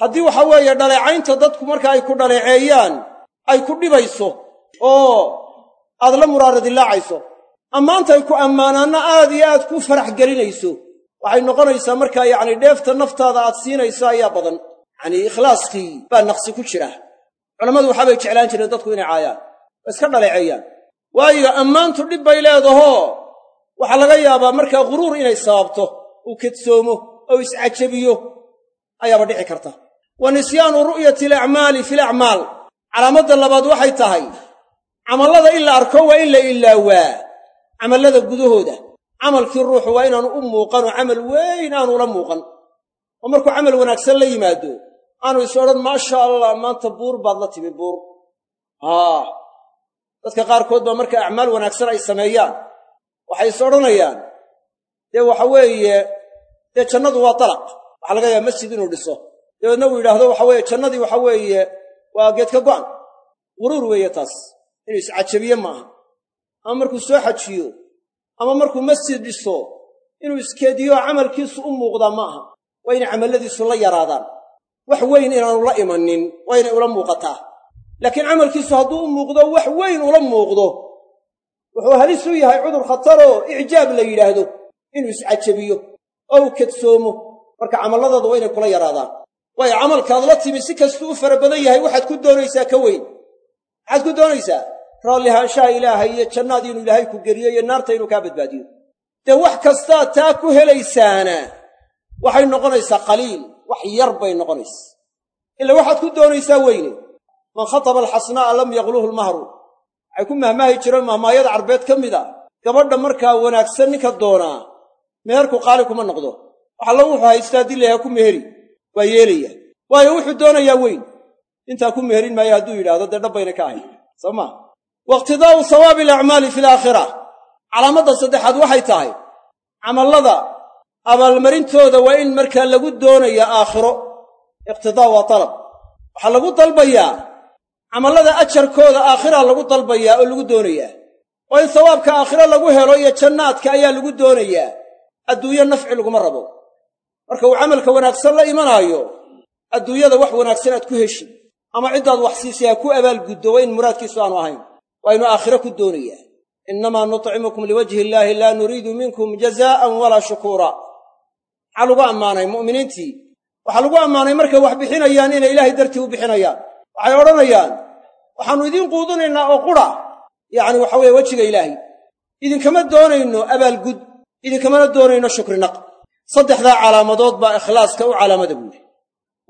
Haddii waxa weeye dhaleecaynta dadku marka ay ku dhaleeceeyaan ay ku dhibayso oo aad la muraara dilaacayso ammaantay ku ammaanaanna aad iyo aad ku farax gelinayso waxay noqonaysaa markaa yacni dheefta naftaada aad siinayso ayaa badan. Yacnii ikhlaaskii baa naqsi ku jira. Culammadu waxaabay jeclaan jireen dadku inay caayaan oo iska dhaleeceeyaan waayo ammaantu dhib bay leedahoo waxaa laga yaabaa markaa ghuruur inay sababto uu kedsoomo oo iscajabiyo ayaaba dhici karta. Wa nisyaanu ru'yati alacmaali fi lacmaal calaamadda labaad waxay tahay camallada in la arko waa in la ilaawaa camallada gudahooda. Camalkii ruuxu waa inaanu u muuqanoo camal weyn aanu la muuqan. Oo markuu camal wanaagsan la yimaado aanu is odhan maasha allah maanta buur baad la timi buur dadka qaarkood baa marka acmaal wanaagsan ay sameeyaan waxay is odhanayaan. Dee waxa weeye dee jannadu waa dalaq waxaa laga yaaba masjid inuu dhiso. Dabeedna uu yidhaahdo waxa weeye jannadii waxa weeye waa geedka go'an. Guruur weeye taas. Inuu iscajabiye maaha. Ama markuu soo xajiyo ama markuu masjid dhiso inuu iskeediyo camalkiisu u muuqdaa ma aha waa inay camalladiisu la yaraadaan. Wax weyn inaanu la imanin waa inay ula muuqataa laakiin camalkiisu hadduu u muuqdo wax weyn ula muuqdo wuxuu halis u yahay cudur khataroo icjaab la yidhaahdo inuu iscajabiyo oo uu kadsoomo marka camalladaadu waa inay kula yaraadaan. Waayo camalkaad la timi si kastuu u fara badan yahay waxaad ku doonaysaa ka weyn. Maxaad ku doonaysaa raallihaanshaha ilaahay iyo jannaad inuu ilaahay ku geliyo iyo naarta inuu kaa badbaadiyo. Dee wax kastaad taa ku helaysaana waxay noqonaysaa qaliil wax yar bay noqonaysaa ila waxaad ku doonaysaa weyne man khataba alxasnaa'a lam yaqluhu lmahru waxay ku mahmaahi jireen mahmaayada carbeed ka mid a. Gabadha markaa wanaagsan ninka doonaa meherku qaali kuma noqdo. Wax alla wuxuu haystaa haddii layaha ku meheri waa yeelaya. Waayo wuxuu doonayaa weyn. Intaa ku meherin maayo hadduu yidhaahdo dee dhabbayna ka ahayd soo maa waiqtidaa'u sawaabi alacmaali fi alaakhira calaamadda saddexaad waxay tahay camallada abaalmarintooda waa in markaa lagu doonayaa aakhiro. Iqtidaa waa dalab waxaa lagu dalbayaa camallada ajarkooda aakhira lagu dalbayaa oo lagu doonayaa. oo in sawaabka aakhiro lagu helo iyo jannaadka ayaa lagu doonayaa. adduunyo nafci laguma rabo. marka uu camalka wanaagsan la imanaayo adduunyada wax wanaagsan aad ku heshid ama ciddaad wax siisay ha ku abaalguddo waa in muraadkiisu aanu ahayn. waa aakhiro ku doonayaa. innamaa nutcimukum liwajhi illaahi laa nuriidu minkum jazaa'an walaa shukuura maxaa lagu ammaanay mu'miniintii. waxaa lagu ammaanay markay wax bixinayaan inay ilaahay dartii u bixinayaan waxay odhanayaan waxaannu idiin quudinaynaa oo qura. Yacni waxa weeye wejiga ilaahay. Idinkama doonayno abaalgud idinkamana doonayno shukrinaq. Saddexdaa calaamadood baa ikhlaaska u calaamada buuri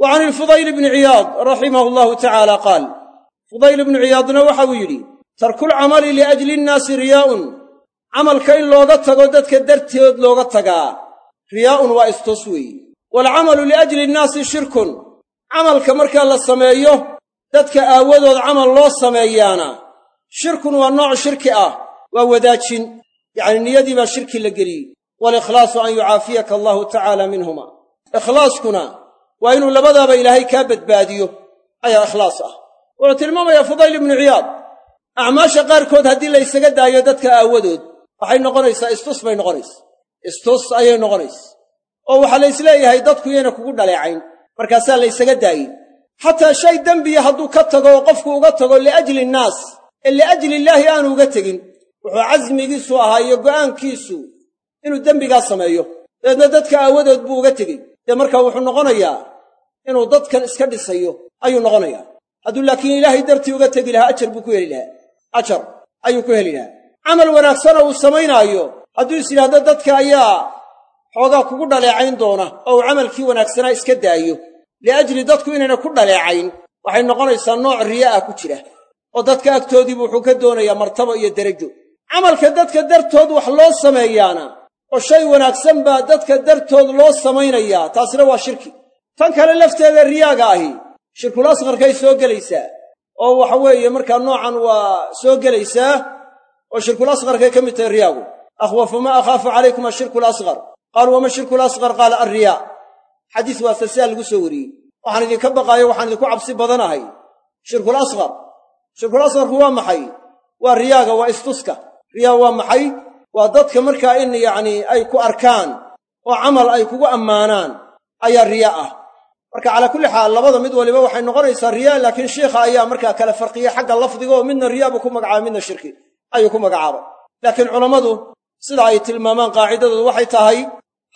wa can ilfudayl bni ciyaad raximahu allahu tacaala qaal fudayl ibnu ciyaadna waxa uu yidhi tarkulcamali liajli innaasi riyaa'un camalka in looga tago dadka darteed looga tagaa riyaa'un waa istos weeye waalcamalu liajli innaasi shirkun camalka markaa la sameeyo dadka aawadood camal loo sameeyaana. Shirkun waa nooc shirki ah. Waa wadaajin. Yacni niyadii baa shirki la geliyey. Waalikhlaasu an yucaafiyaka allahu tacaala minhuma. Ikhlaaskuna waa inuu labadaaba ilaahay kaa badbaadiyo. Ayaa ikhlaas ah. Wuxuu tilmaamayaa fudayl ibnu ciyaad acmaasha qaarkood haddii la ysaga daayo dadka aawadood waxay noqonaysaa istus bay noqonaysaa istus ayay noqonaysa. Oo waxaa la ysleeyahay dadku yayna kugu dhaleecayn. Markaasaa la ysaga xataa shay dembiya hadduu ka tago oo qofku uga tago liajli innaas ee liajli illaahi aanu uga tegin wuxuu casmigiisu ahaa iyo go'aankiisu inuu dembigaa sameeyo. Dabeedna dadka aawadood buu uga tegey. Dee markaa wuxuu noqonayaa inuu dadkan iska dhisayo ayuu noqonayaa. Hadduu laakiin ilaahay dartii uga tegi lahaa ajar buu ku heli lahaa. Ajar ayuu ku heli lahaa. Camal wanaagsanoo uu samaynaayo hadduu is yidhaahdo dadka ayaa xoogaa kugu dhaleecayn doona oo uu camalkii wanaagsanaa iska daayo liajli dadku inayna ku dhaleecayn waxay noqonaysaa nooc riya ah ku jira oo dadka agtoodiibu wuxuu ka doonayaa martabo iyo derajo. Camalka dadka dartood wax loo sameeyaana oo shay wanaagsan baa dadka dartood loo samaynayaa taasina waa shirki. Tan kale lafteeda riyaaga ahi shirkul asqarkay soo gelaysaa oo waxa weeye markaa noocan waa soo gelaysaa oo shirkul asqarkay ka mid tahay riyaagu. Akhwafu maa akhaafu calaykum ashirku lasqar qaaluu wama shirku lasqar qaala alriyaa xadiis waasta sidaa lagu soo wariyey. Waxaan idinka baqaayo waxaan idinku cabsi badanahay. Shirkul asqar shirkul asqarku waa maxay? Waa riyaaga waa istuska. Riyaa waa maxay? Waa dadka markaa in yacnii ay ku arkaan oo camal ay kugu ammaanaan ayaa riyaa ah. Marka calaa kulli xaal labada mid waliba waxay noqonaysaa riyaa laakiin sheikha ayaa markaa kala farqiyey xagga lafdiga oo midna riyaa buu ku magacaabay midna shirki ayuu ku magacaabay. Laakiin culammadu sida ay tilmaamaan qaacidadoodu waxay tahay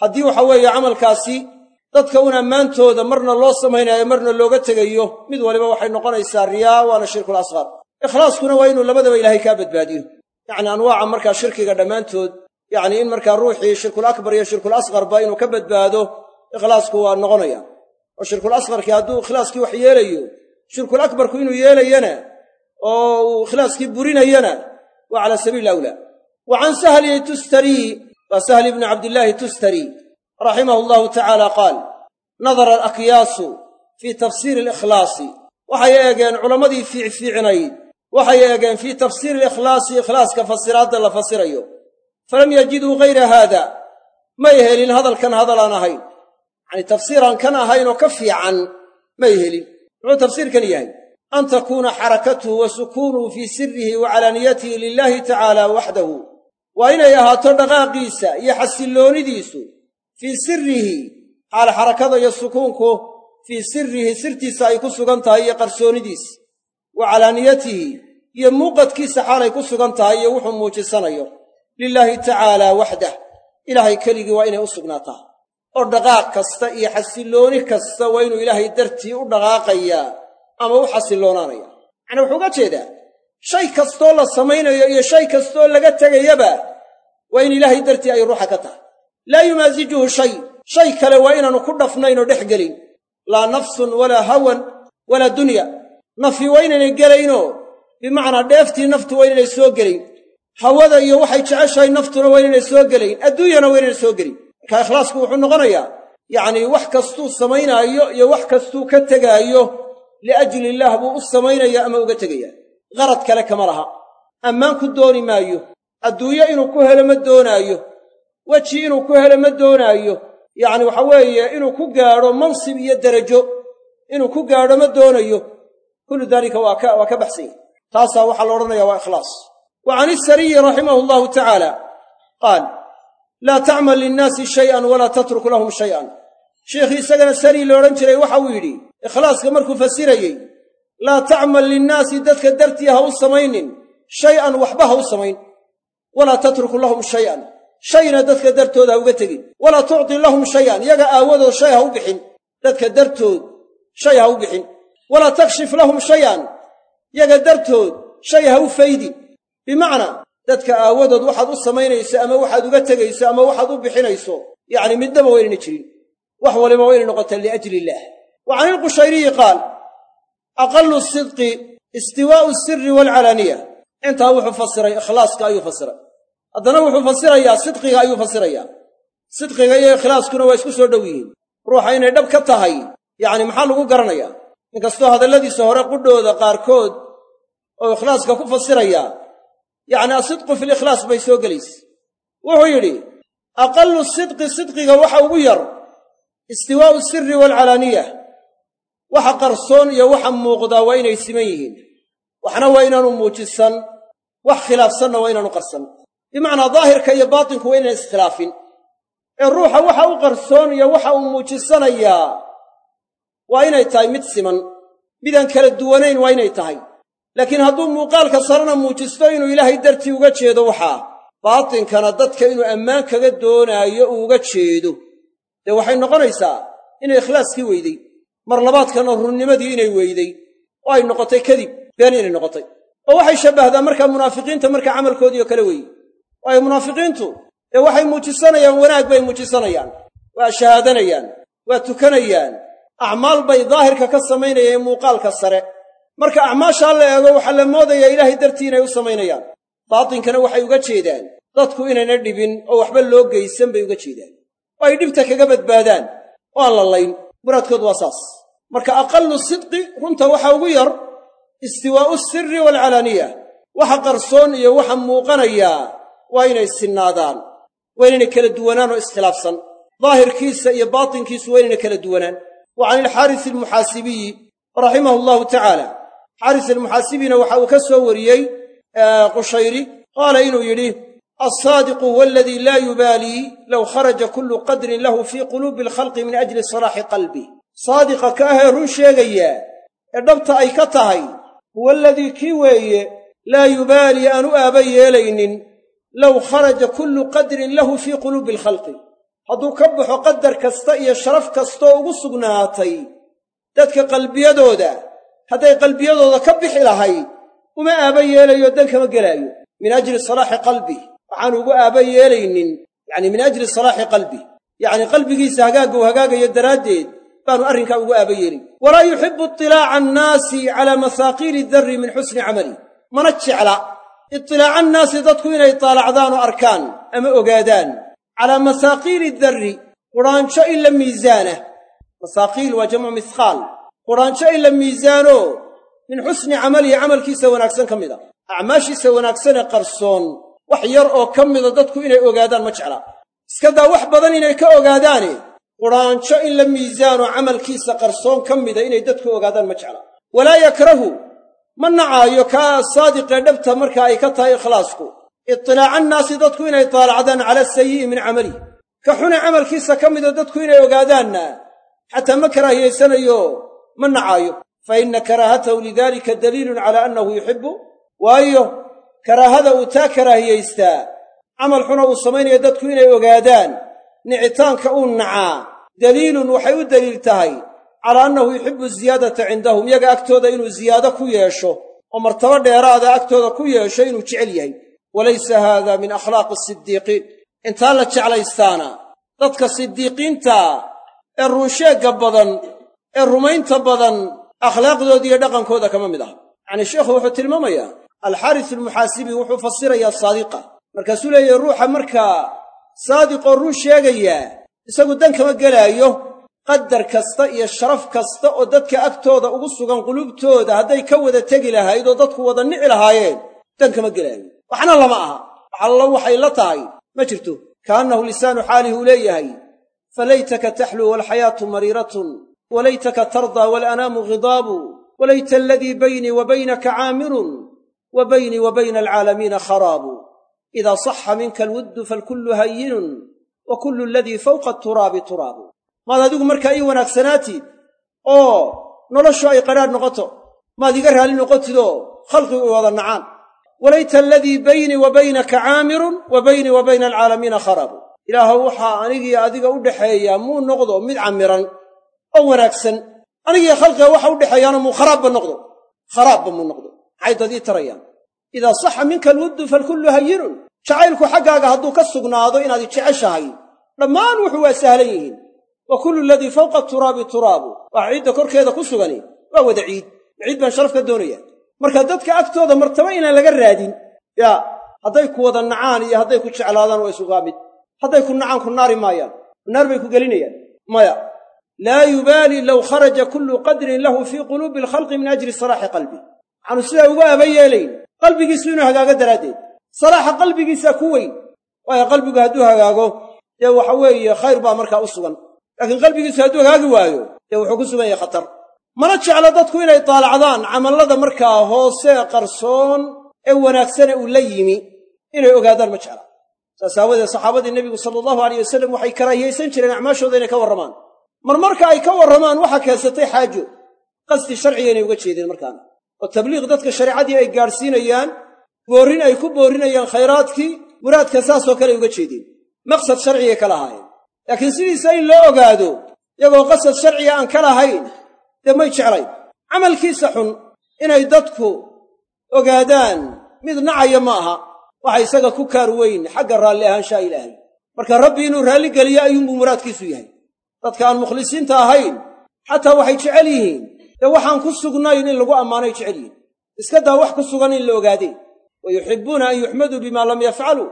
haddii waxa weeye camalkaasi dadka un ammaantooda marna loo samaynayo marna looga tegayo mid waliba waxay noqonaysaa riyaa waana shirkul asqar ikhlaaskuna waa inuu labadaba ilaahay kaa badbaadiyo. Yacni anwaaca markaa shirkiga dhammaantood yacni in markaa ruuxii shirkul akbar iyo shirkul asqarba inuu ka badbaado ikhlaasku waa noqonaya. Oo shirkul asqarkii hadduu ikhlaaskii wax yeelayo shirkul akbarku inuu yeelayana oo uu ikhlaaskii burinayana waa calaa sabiili awlaa. Wa can sahli tustarii waa sahli ibni cabdillaahi tustarii raximahu allahu tacaala qaal nadara alakyaasu fii tafsiiri alikhlaasi waxay eegeen culammadii fiicfiicnayd waxay eegeen fii tafsiiri alikhlaasi ikhlaaska fasiraadda la fasirayo. Falam yajiduu hayra haada may helin hadalkan hadal aan ahayn. Yacnii tafsiiraan kan ahayn oo ka fiican may helin. Muxuu tafsiirkan yahay an takuuna xarakatuhu wa sukuunuhu fii sirrihi wa calaaniyatihi lilaahi tacaala waxdahu waa inay ahaato dhaqaaqiisa iyo xasilloonidiisu fii sirrihi xaal xarakada iyo sukuunku fii sirrihi sirtiisa ay ku sugan tahay iyo qarsoonidiisa wa calaaniyatihi iyo muuqadkiisa xaalay ku sugan tahay iyo wuxuu muujisanayo lilaahi tacaalaa waxdah ilaahay keligii waa inay u sugnaataa. Oo dhaqaaq kasta iyo xasillooni kasta waa inuu ilaahay dartii u dhaqaaqayaa ama u xasiloonaanaya macnaa wuxuu uga jeedaa shay kastoo la samaynayo iyo shay kastoo laga tegayaba waa in ilaahay dartii ay ruuxa ka tahay laa yumaasijuhu shay. Shay kale waa inaanu ku dhafnayn dhex gelin. Laa nafsun walaa hawan walaa dunya. Nafi waa inaynay gelaynoo bimacnaa dheeftii naftu waa inaynay soo gelayn hawada iyo waxay jeceshahay naftuna waa inaynay soo gelayn adduunyana waa inaynay soo gelin. Marka ikhlaasku wuxuu noqonayaa yacnii wax kastuu samaynaayo iyo wax kastuu ka tegaayo liajli illaah buu u samaynaya ama uga tegayaa qarad kale kama laha. Ammaan ku dooni maayo. Adduunyo inuu ku helo ma doonaayo weji inuu ku helo ma doonaayo. Yacni waxa weeye inuu ku gaadho mansib iyo derajo. Inuu ku gaadho ma doonayo. Kullu daalika waa ka waa ka baxsan yahy taasaa waxaa la odhanaya waa ikhlaas. Wa can isariyi raximahu allahu tacaala qaal laa tacmal linnaasi shay'an walaa tatruk lahum shay'an. Sheikhii isagana sarii la odhan jiray waxa uu yidhi ikhlaaska markuu fasirayey laa tacmal linnaasi dadka dartii ha u samaynin shay'an waxba ha u samayn walaa tatruk lahum shay'an shayna dadka dartooda ha uga tegin. Walaa tucti lahum shayan yaga aawadood shay ha u bixin. Dadka dartood shay ha u bixin. Walaa takshif lahum shayan yaga dartood shay ha u faydin bimacnaa dadka aawadood waxaad u samaynayso ama waxaad uga tegayso ama waxaad u bixinayso yacni midnaba waynayna jirin. Wax waliba waynay noqotaa liajli illaah. Wa can ilqushayriyi qaal aqalu sidqi istiwaa'u siri waalcalaaniya intaa wuxuu fasiray ikhlaaska ayuu fasiray haddana wuxuu fasirayaa sidqiga ayuu fasirayaa. Sidqiga iyo ikhlaaskuna waa isku soo dhow yihiin. Ruuxa inay dhab ka tahay yacni maxaa lagu garanayaa? Inkastoo hadalladiisa hore qudhooda qaarkood oo ikhlaaska ku fasirayaa yacni asidqu fi likhlaas bay soo gelaysa wuxuu yidhi aqallu sidqi sidqiga waxa ugu yar istiwaa'u siri waalcalaaniya waxa qarsoon iyo waxa muuqdaa waa inay siman yihiin. Waxna waa inaanu muujisan wax khilaafsanna waa inaanu qarsan bimacnaa daahirka iyo baatinku waa inaan iskhilaafin ee ruuxa waxa u qarsoon iyo waxa uu muujisanayaa waa inay tahay mid siman. Midaan kala duwanayn waa inay tahay. Laakiin hadduu muuqaalka sarena muujisto inuu ilaahay dartii uga jeedo waxaa baatinkana dadka inuu ammaan kaga doonaayo uu uga jeedo. Dee waxay noqonaysaa inay ikhlaaskii weydey mar labaadkana runnimadii inay weydey oo ay noqotay kadib been inay noqotay. Oo waxay shabbahdaa markaa munaafiqiinta markaa camalkoodiio kale weeye waayo munaafiqiintu ee waxay muujisanayaan wanaag bay muujisanayaan waa shahaadanayaan waa tukanayaan. Acmaal bay daahirka ka samaynayaan muuqaalka sare. Marka acmaashaa la eego waxaa la moodayaa ilaahay dartii inay u samaynayaan. Baatinkana waxay uga jeedaan. Dadku inayna dhibin oo waxba loo geysan bay uga jeedaan. Oo ay dhibta kaga badbaadaan. Oo aan la layn. Muraadkood waa saas. Marka aqallu sidqi runta waxa ugu yar istiwaa'u siri waalcalaaniya waxa qarsoon iyo waxa muuqanayaa waa inay sinnaadaan. Waa inaynay kala duwanaan oo iskhilaafsan. Daahirkiisa iyo baatinkiisu waa inayna kala duwanaan. Wa can ilxaaris almuxaasibiyi raximahu allahu tacaala. Xaaris almuxaasibina waxa uu ka soo wariyey qushayri qaala inuu yidhi alsaadiqu huwa aladii laa yubaalii low kharaja kullu qadrin lahu fii quluubi alkhalqi min ajli salaaxi qalbi. Saadiqa ka ahee run sheegayaa ee dhabta ay ka tahay huwa aladii kii weeye laa yubaalii aan u aaba yeelaynin low kharaja kullu qadrin lahu fii quluubi alkhalqi. Hadduu ka baxo qadar kasta iyo sharaf kastaoo ugu sugnaatay dadka qalbiyadooda hadday qalbiyadooda ka bixi lahayd uma aaba yeelayo dan kama gelaayo. Min ajli salaaxi qalbi. Waxaan ugu aaba yeelaynin yacni min ajli salaaxi qalbi. Yacni qalbigiisa hagaagga u hagaagayo daraaddeed baanu arrinkaa ugu aaba yeelin. Walaa yuxibu itilaaca annaasi calaa masaaqiili darri min xusni camali. Mana jecla itilaaca annaasi dadku inay taalacdaan oo arkaan ama ogaadaan. Calaa masaaqiili darri qudhaanjo in la miisaana masaaqiil waa jamcu misqaal. Qudhaanjo in la miisaano min xusni camalihi camalkiisa wanaagsan ka mida. Acmaashiisa wanaagsanee qarsoon wax yar oo ka mida dadku inay ogaadaan ma jecla. Iska daa wax badan inay ka ogaadaane qudhaanjo in la miisaano camalkiisa qarsoon ka mida inay dadku ogaadaan ma jecla. Walaa yakrahu ma nacaayo kaa saadiqee dhabta marka ay ka tahay ikhlaasku. Itilaaca annaasi dadku inay taalacdaan cala sayi'i min camalihi ka xune camalkiisa ka mida dadku inay ogaadaanna xataa ma karaahiyaysanayo ma nacaayo. Fa inna karaahatahu lidalika daliilun cala annahu yuxibu waayo karaahada uu taa karaahiyaystaa camal xuna uu samaynayo dadku inay ogaadaan nicitaanka uu nacaa daliilun waxay u deliil tahay calaa annahu yuxibbu ziyaadata cindahum iyaga agtooda inuu ziyaado ku yeesho oo martabo dheeraada agtooda ku yeesho inuu jecel yahay. Walaysa haada min akhlaaqi sidiiqiin intaa la jeclaystaana dadka sidiiqiinta ee ruunsheegga badan ee rumaynta badan akhlaaqdooda iyo dhaqankooda kama mid aha. Yacnii sheikhu wuxuu tilmaamayaa alxaaris almuxaasibi wuxuu fasirayaa saadiqa. Markaasuu leeyahy ruuxa markaa saadiqoo run sheegayaa isagu dan kama gelaayo qadar kasta iyo sharaf kasta oo dadka agtooda ugu sugan qulubtooda hadday ka wada tegi lahayd oo dadku wada nici lahaayeen dan kama gelaayo waxna lama aha. Waxallo waxay la tahay. Ma jirto. Kaannahu lisaanu xaalihi uu leeyahay falaytaka taxluu waalxayaatu mariiratun walaytaka tardaa waalanaamu ghidaabu walayta aladii baynii wa baynaka caamirun wa baynii wa bayna alcaalamiina kharaabu. Idaa saxa minka alwuddu falkullu hayinun wa kullu aladii fawqa aturaabi turaabu maad adigu markaa ii wanaagsanaatid oo noloshu ay qadhaadh noqoto. Maad iga raalli noqotidoo khalqigu i wada nacaan. Walayta aladii baynii wa baynaka caamirun wa baynii wa bayna alcaalamiina kharabu. Ilaahow waxaa anigii adiga u dhaxeeyaa muu noqdo mid camiran oo wanaagsan. Anigiiyo khalqiga waxa u dhexeeyaana muu kharaabba noqdo. Kharaabba muu noqdo. Maxay dad ii tarayaan. Idaa saxa minka alwuddu falkullu hayinun jacaylku xaggaaga hadduu ka sugnaado inaad jeceshahay dhammaan wuxuu waa sahlan yihiin wa kullu aladii fawqa turaabi turaabu waa ciidda korkeeda ku sugani. Waa wada ciid. Ciid baan sharaf ka doonaya marka dadka agtooda martaba inaan laga raadin. Yaa hadday ku wada nacaan iyo hadday ku jeclaadaan waa isugaa mid hadday ku nacaan ku naari maayaan. Naar bay ku gelinayaan. Maya laa yubaali low kharaja kullu qadrin lahu fii quluubi alkhalqi min ajli salaaxi qalbi. Waxaanu sidaa uga aba yeelayn. Qalbigiisu inuu hagaago daraaddeed. Salaaxa qalbigiisaa ku weyn. Waayo qalbigu hadduu hagaago dee waxa weeye khayr baa markaa u sugan laakiin qalbigiisu hadduu hagaagi waayo dee wuxuu ku sugan yahay khatar. Mana jeclo dadku inay daalacdaan camallada markaa hoose qarsoon ee wanaagsane uu la yimi. Inay ogaadaan ma jecla. Saas aawadeed saxaabadii nebigu sala allahu aleyh wasalam waxay karaahiyaysan jireen acmaashooda inay ka warramaan. Mar marka ay ka warramaan waxaa keensatay xaajo. Qasdi sharciga inay uga jeedeen markaana. Oo tabliiq dadka shareecadii ay gaadhsiinayaan boorrin ay ku boorrinayaan khayraadkii muraadka saasoo kale ay uga jeedeen. Maqsad sharcigay ka lahaayeen laakiin sidiisa in loo ogaado iyagoo qasad sharciga aan ka lahayn dee may jeclayn. Camalkiisa xun inay dadku ogaadaan mid nacaya ma aha waxa isaga ku kaar weyn xagga raalli ahaanshaha ilaahay. Marka rabbi inuu raalli geliyo ayuunbuu muraadkiisu yahay. Dadka aan mukhlisiinta ahayn xataa waxay jecel yihiin. Dee waxaan ku sugnayn in lagu ammaanay jecel yihiin. Iska daa wax ku sugan in la ogaadee. Wa yuxibbuuna an yuxmaduu bimaa lam yafcaluu.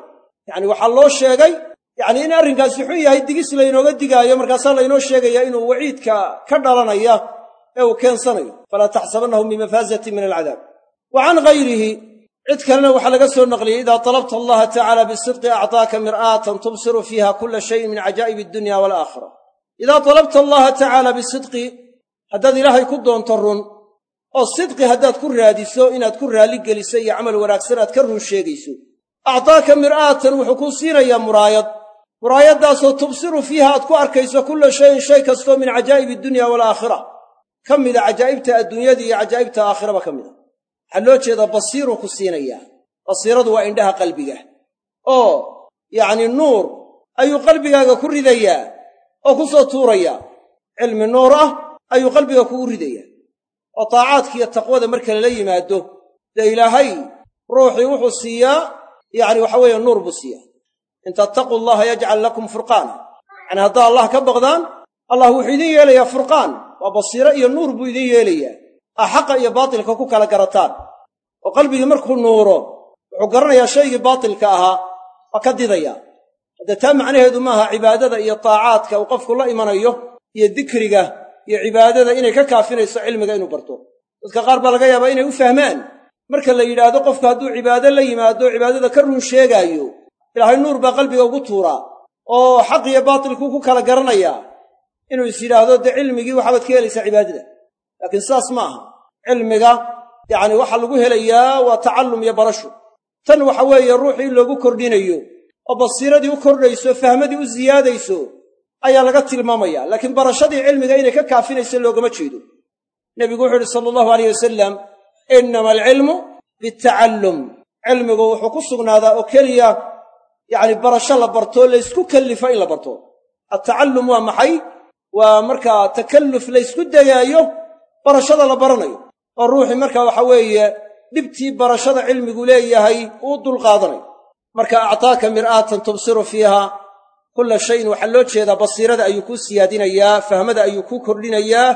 Yacni waxaa loo sheegay yacnii in arrinkaasi xun yahay digis laynooga digaayo markaasaa laynoo sheegayaa inuu waciidka ka dhalanaya ee uu keensanayo. Falaa taxsabannahum bimafaasatin min alcadaab. Wa can hayrihi cid kalena waxaa laga soo naqliyey idaa talabta allaha tacaala bisidqi actaaka mir'aatan tubsiru fiiha kulla shayin min cajaa'ibi addunya waalaakhira idaa talabta allaha tacaala bisidqi haddaad ilaahay ku doonto run oo sidqi haddaad ku raadiso inaad ku raalli geliso iyo camal wanaagsan aad ka run sheegayso actaaka mir'aatan wuxuu kuu siinayaa muraayad muraayaddaasoo tubsiru fiiha aad ku arkayso kulla shayin shay kastoo min cajaa'ibi addunya waalaakhira ka mida cajaa'ibta adduunyada iyo cajaa'ibta aakhiraba ka mida waxaa loo jeedaa basiiruu ku siinayaa basiiradu waa indhaha qalbiga. Oo yacni nuur ayuu qalbigaaga ku ridayaa oo ku soo tuurayaa cilmi nuur ah ayuu qalbiga kugu ridayaa. Oo taacaadka iyo taqwada marka lala yimaado. Dee ilaahay ruuxii wuxuu siiyaa yacni waxa weeye nuur buu siiyaa in tattaquu allaha yajcal lakum furqaana. Yacni haddaa allah ka baqdaan allah wuxuu idin yeelayaa furqaan. Waa basiiro iyo nuur buu idin yeelayaa. Aa xaqa iyo baatilka ku kala garataan. Oo qalbigii markuu nuuro wuxuu garanayaa shaygii baatilka ahaa waa ka didayaa. Hadda taa macnaheedu maaha cibaadada iyo taacaadka uu qofku la imanayo iyo dikriga iyo cibaadada inay ka kaafinayso cilmiga inuu barto. Dadka qaar baa laga yaabaa inay u fahmaan. Marka la yidhaahdo qofku hadduu cibaado la yimaado cibaadada ka run sheegaayo ilaahay nuur baa qalbiga ugu tuuraa oo xaq iyo baatilkuu ku kala garanayaa inuu is yidhaahdo dee cilmigii waxaabad ka helaysaa cibaadada. Laakiin sidaas ma aha. Cilmiga yacni waxaa lagu helayaa waa tacallum iyo barasho. Tan waxa weeye ruuxii loogu kordhinayo oo basiiradii u kordhayso fahmadii u siyaadayso ayaa laga tilmaamaya laakiin barashadii cilmiga inay ka kaafinayso loogama jeedo. Nebigu wuxuu uhi sala allahu alayh wasalam innama alcilmu bitacallum cilmigu wuxuu ku sugnaadaa oo keliya yacni barasho la barto laysku kellifo in la barto. Attacallum waa maxay? Waa markaa takalluf laysku degaayo barashada la baranayo. Oo ruuxii marka waxa weeye dhibtii barashada cilmigu leeyahay uu dulqaadanayo marka actaaka mir'aatan tubsiru fiiha kulla shayin waxaa loo jeedaa basiirada ayuu kuu siyaadinayaa fahmada ayuu kuu kordhinayaa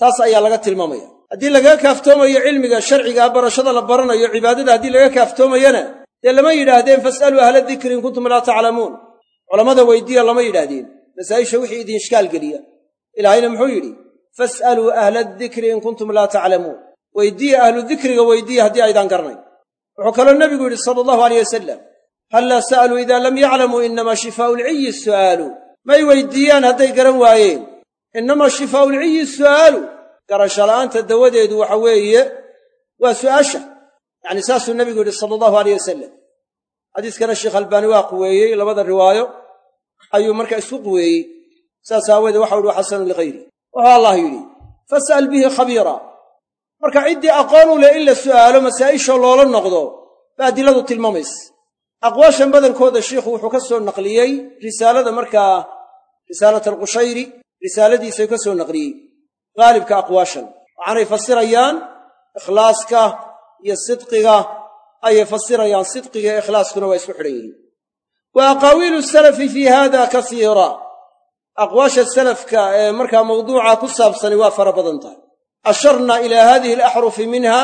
taas ayaa laga tilmaamaya. Haddii lagaga kaaftoomayo cilmiga sharcigaa barashada la baranayo cibaadada haddii laga kaaftoomayana dee lama yidhaahdeen fas'aluu ahla dikri in kuntum laa taclamuun. Culammada weydiiya lama yidhaahdeen. Masaa'isha wixii idin ishkaal geliya. Ilaahayna muxuu yidhi fas'aluu ahla dikri in kuntum laa taclamuun. Weydiiya ahlu dikriga weydiiya haddii aydaan garanayn. Wuxuu kaloo nebigu yidhi sala allahu aleyh wasalam hallaa sa'aluu idaa lam yaclamuu innamaa shifaa'u lciyi su'aalu. May weydiiyaan hadday garan waayeen. Innamaa shifaa'u lciyi su'aalu. Garasho la'aanta dawadeedu waxa weeye waa su'aasha yacni saasuu nebigu yidhi sala allahu aleyh wasalam xadiiskana sheekh albaani waa quweeyey labada riwaayo ayuu markaa isku quweeyey. Saas aawoodee waxau yidhi wa xasanun lighayri wuxuu allah yidhi fas'al bihi khabiira. Marka ciddii aqoon u leh in la su'aalo masaa'isha loola noqdo ba adiladu tilmaamaysa. Aqwaashan badankooda shiikhu wuxuu ka soo naqliyey risaalada markaa risaalat alqushayri risaaladiisay ka soo naqliyey. Haalibka aqwaashan. Waxaanay fasirayaan ikhlaaska iyo sidqiga ayay fasirayaan sidqiga iyo ikhlaaskuna waa isku xidhan yihiin. Wa aqaawiilu salafi fii hada kasiira. Aqwaasha salafka ee markaa mawduuca ku saabsani waa fara badan tahay. Asharna ilaa hadihi alaxrufi minha.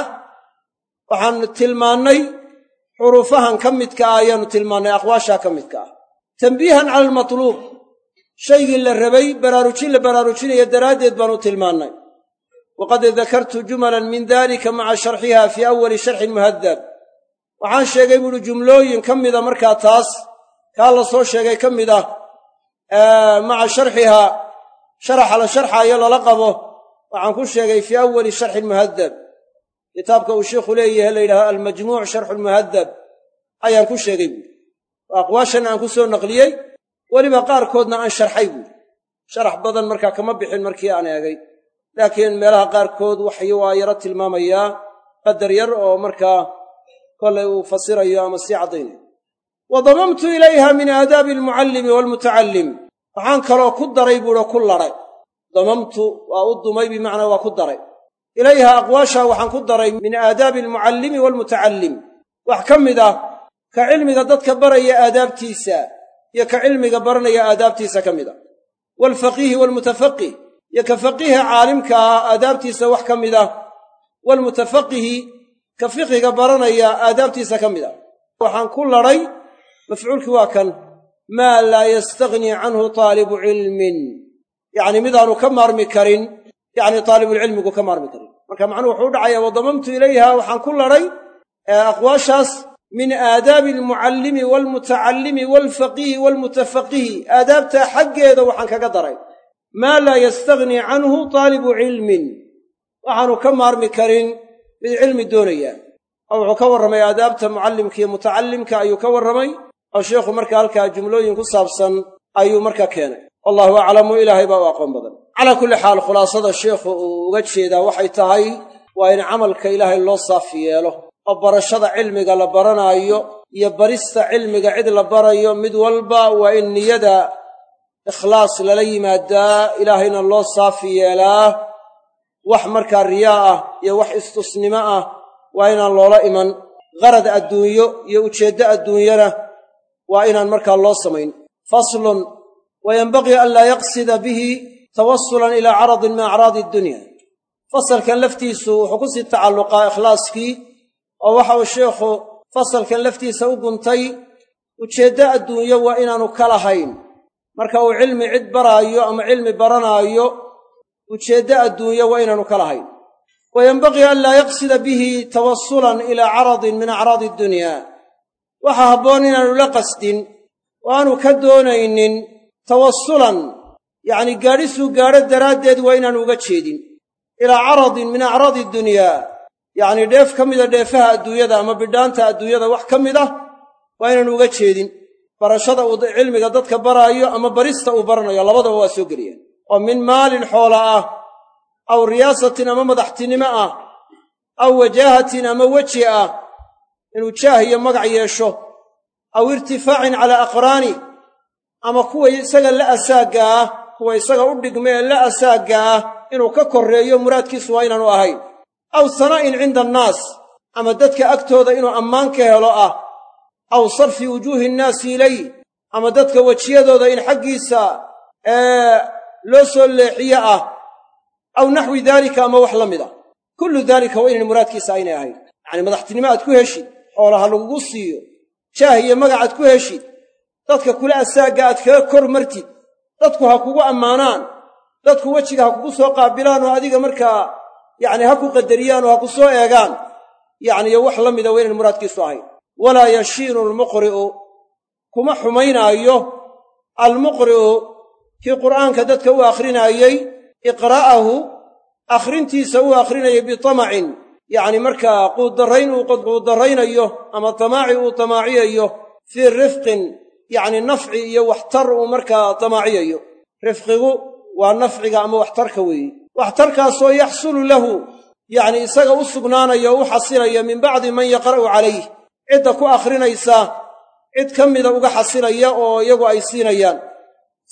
Waxaanu tilmaannay xuruufahan ka midka ah ayaannu tilmaannay aqwaashaa ka midka ah. Tambiihan cala almatluub. Shaygii la rabay baraarujin la baraarujinaya daraaddeed baanu tilmaannay waqad dakartu jumalan min dalika maca sharxiha fii awali sharxin muhadab waxaan sheegay buuhi jumlooyin ka mida markaa taas kaa la soo sheegay ka mid ah maca sharxihaa sharaxa la sharxaayo lala qabo waxaan ku sheegay fii awali sharxin muhadab kitaabka uu sheikhu leeyahay la yidhahdo almajmuuc sharxu lmuhadab ayaan ku sheegay buuri oo aqwaashan aan ku soo naqliyey weliba qaarkoodna aan sharxay buuri sharax badan markaa kama bixin markii aan eegay laakiin meelaha qaarkood waxay waa yaro tilmaamayaa qadar yar oo markaa kollay uu fasirayo ama sii caddaynayo wa damamtu ilayha min aadaabi almucallimi waalmutacallim waxaan kaloo ku daray buuhi ku ladhay damamtu waa u dumay bimacnaa waa ku daray. Ilayha aqwaasha waxaan ku daray min aadaabi almucallimi waalmutacallim wax ka mid ah ka cilmiga dadka baraya aadaabtiisa iyo ka cilmiga baranaya aadaabtiisa ka mid ah. Waalfaqiihi waalmutafaqih iyo ka faqiiha caalimka ah aadaabtiisa wax ka mid ah. Waalmutafaqihi ka fiqiga baranaya aadaabtiisa ka mid ah. Waxaan ku ladhay mafcuulkii waa kan maa laa yastagnii canhu taalibu cilmin. Yacni midaanu ka maarmi karin yacni taalibulcilmigu ka maarmi karin. Marka macnuhu wuxuu u dhacayaa wadamamtu ilayha waxaan ku ladhay aqwaashaas min aadaabi almucallimi waalmutacallimi waalfaqiihi waalmutafaqihi aadaabtaa xaggeeda waxaan kaga daray maa laa yastagnii canhu taalibu cilmin. Waxaanu ka maarmi karin mid cilmi doonaya. Oo wuxuu ka warramay aadaabta mucallimka iyo mutacallimka ayuu ka warramay oo sheikhu marka halkaa jumlooyin ku saabsan ayuu markaa keenay. Wallahu aclamu ilaahay baa u aqoon badan. Calaa kulli xaal khulaasada sheikhu uu uga jeedaa waxay tahay waa in camalka ilaahay loo saaf yeelo oo barashada cilmiga la baranaayo iyo barista cilmiga cid la barayo mid walba waa in niyada ikhlaas lala yimaadaa ilaahayna loo saafi yeelaa wax markaa riyaa ah iyo wax istusnimo ah waa inaan loola iman. Qarad adduunyo iyo ujeeddo adduunyana waa inaan markaa loo samayn. Faslun wa yenbagii an laa yaqsida bihi tawasulan ilaa caradin min acraadi addunya fasalkan laftiisu wuxuu ku sii tacalluqaa ikhlaaskii oo waxa uu sheikhu fasalkan laftiisa u guntay ujeeddo adduunyo waa inaanu ka lahayn marka uu cilmi cid baraayo ama cilmi baranaayo ujeeddo adduunyo waa inaanu ka lahayn. Wa yenbagii an laa yaqsida bihi tawasulan ilaa caradin min acraadi addunya waxaa habboon inaanu la qasdin oo aanu ka doonaynin tawasulan yacni gaadhisuu gaadho daraaddeed waa inaanu uga jeedin. Ilaa caradin min acraadi dunyaa yacni dheef ka mida dheefaha adduunyada ama bidhaanta adduunyada wax ka mid ah waa inaanu uga jeedin barashada uu cilmiga dadka baraayo ama barista uu baranayo labadaba waa soo geliyaan oo min maalin xoola ah aw riyaasatin ama madaxtinimo ah aw wajaahatin ama weji ah inuu jaah iyo magac yeesho aw irtifaacin calaa aqraani ama kuwa isaga la asaagga ah kuwa isaga u dhigma ee la asaagga ah inuu ka korreeyo muraadkiisu waa inaanu ahayn. Aw sana'in cinda annaas ama dadka agtooda inuu ammaan ka helo ah aw sarfi wujuuhi innaasi ilay ama dadka wejiyadooda in xaggiisa loo soo leexiyo ah aw naxwi daalika ama wax la mid a kullu daalika waa inayn muraadkiisa aynay ahayn. Yacanii madaxtinimo aad ku heshid xoolaha lagugu siiyo jaah iyo magacaad ku heshid dadka kula asaagga aad kaga kor martid dadku ha kugu ammaanaan dadku wejiga ha kugu soo qaabilaan oo adiga markaa yacni ha ku qadariyaan oo ha ku soo eegaan. Yacniyo wax la mida waa inayn muraadkiisu ahayn walaa yashiinu almuqri'u kuma xumaynaayo. Almuqri'u kii qur'aanka dadka u akhrinaayey iqra'ahu akhrintiisa u akhrinayay bitamacin. Yacni markaa quuddarrayn uu quuddarraynayo ama tamaaci uu tamaaciyayo fii rifqin yacni nafci iyo waxtar uu markaa tamaaciyayo. Rifqigu waa nafciga ama waxtarka weeye waxtarkaasoo yaxsulu lahu yacni isaga u sugnaanaya o u xasilaya min bacdi man yaqra'u calayh cidda ku akhrinaysa cid ka mida uga xasilaya oo iyagu ay siinayaan.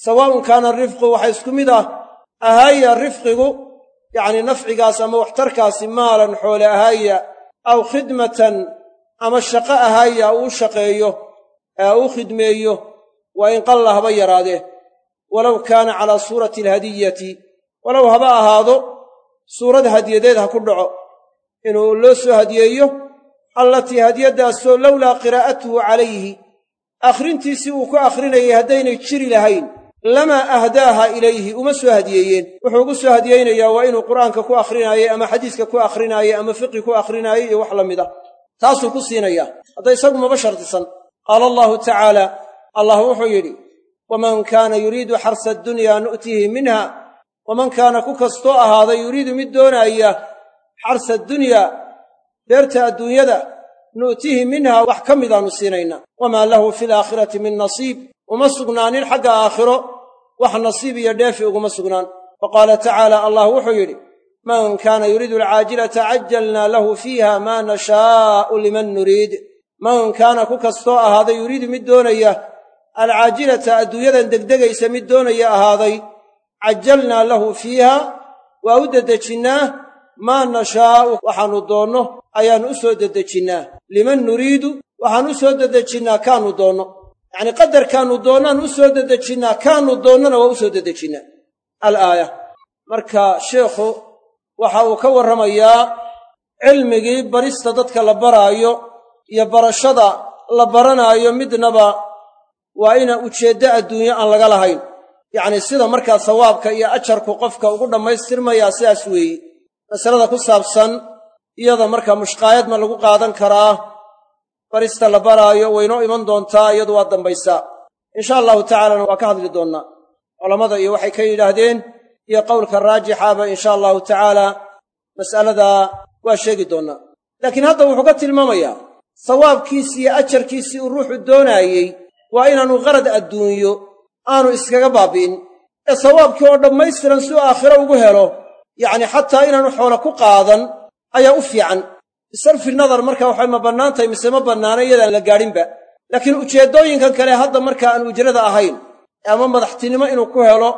Sawaa'un kaana rifqu waxa isku mid ah ahaaya rifqigu yacni nafcigaas ama waxtarkaasi maalan xoole ahaaya aw khidmatan ama shaqo ahaaya uu shaqeeyo ee u khidmeeyo waa in qalla haba yaraadee walow kaana calaa suurati alhadiyati walow haba ahaado suurad hadiyadeed ha ku dhaco. Inuu loo soo hadiyeeyo allatii hadiyaddaasoo lowlaa qiraa'atuhu calayhi akhrintiisii uu ku akhrinayay haddaynay jiri lahayn lamaa ahdaaha ilayhi uma soo hadiyeeyeen. Wuxuu ugu soo hadiyeynayaa waa inuu qur'aanka ku akhrinaayey ama xadiiska ku akhrinaayey ama fiqi ku akhrinaayey iyo wax la mid a taasuu ku siinayaa. Hadda isagu maba shardisan qaala allahu tacaala allah wuxuu yidhi waman kaana yuriidu xarsa addunya nu'tihi minha waman kaana ku kastoo ahaaday yuriidu mid doonaaya xarsa addunya beerta adduunyada nu'tihi minha wax ka midaannu siinaynaa wamaa lahu fi alaakhirati min nasiib. Uma sugnaanin xagga aakhiro wax nasiib iyo dheefi uguma sugnaan. Wa qaala tacaala allah wuxuu yidhi man kaana yuriidu alcaajilata cajalnaa lahu fiiha maa nashaa'u liman nuriid. Man kaana ku kastoo ahaaday yuriidu mid doonaya alcaajilata adduunyadan degdegaysa mid doonaya ahaaday cajalnaa lahu fiiha waa u dedejinnaa maa nashaa'u waxaannu doonno ayaannu u soo dedejinnaa. Liman nuriidu waxaannu u soo dedejinnaa kaannu doonno. Yacnii qadarkaannu doonnaan u soo dedejinnaa kaannu doonnona waa u soo dedejinnaa. Alaaya. Marka sheikhu waxa uu ka warramayaa cilmigii barista dadka la baraayo iyo barashada la baranaayo midnaba waa ina ujeeddo adduunyo aan laga lahayn. Yacnii sida markaa sawaabka iyo ajarku qofka ugu dhammaystirmayaa sidaas weeye. Masalada ku saabsan iyada markaa mushqaayad ma lagu qaadan karaa barista la baraayo waynoo iman doontaa iyadu waa dambaysaa insha allahu tacaalana waa ka hadli doonnaa culammada iyo waxay ka yidhaahdeen iyo qowlka raajixaaba insha allahu tacaala mas'aladaa waa sheegi doonnaa laakiin hadda wuxuu ka tilmaamayaa sawaabkiisii iyo ajarkiisii uu ruuxu doonaayey waa inaanu qarad adduunyo aanu iskaga baabi'in ee sawaabkii oo dhammaystiran si uu aakhiro ugu helo yacni xataa inaanu xoolo ku qaadan ayaa u fiican. Bisarfi nadar marka waxay ma bannaantahay mise ma bannaana iyadaan la gaadhinba. Laakiin ujeeddooyinkan kale hadda marka aan ujrada ahayn ama madaxtinimo inuu ku helo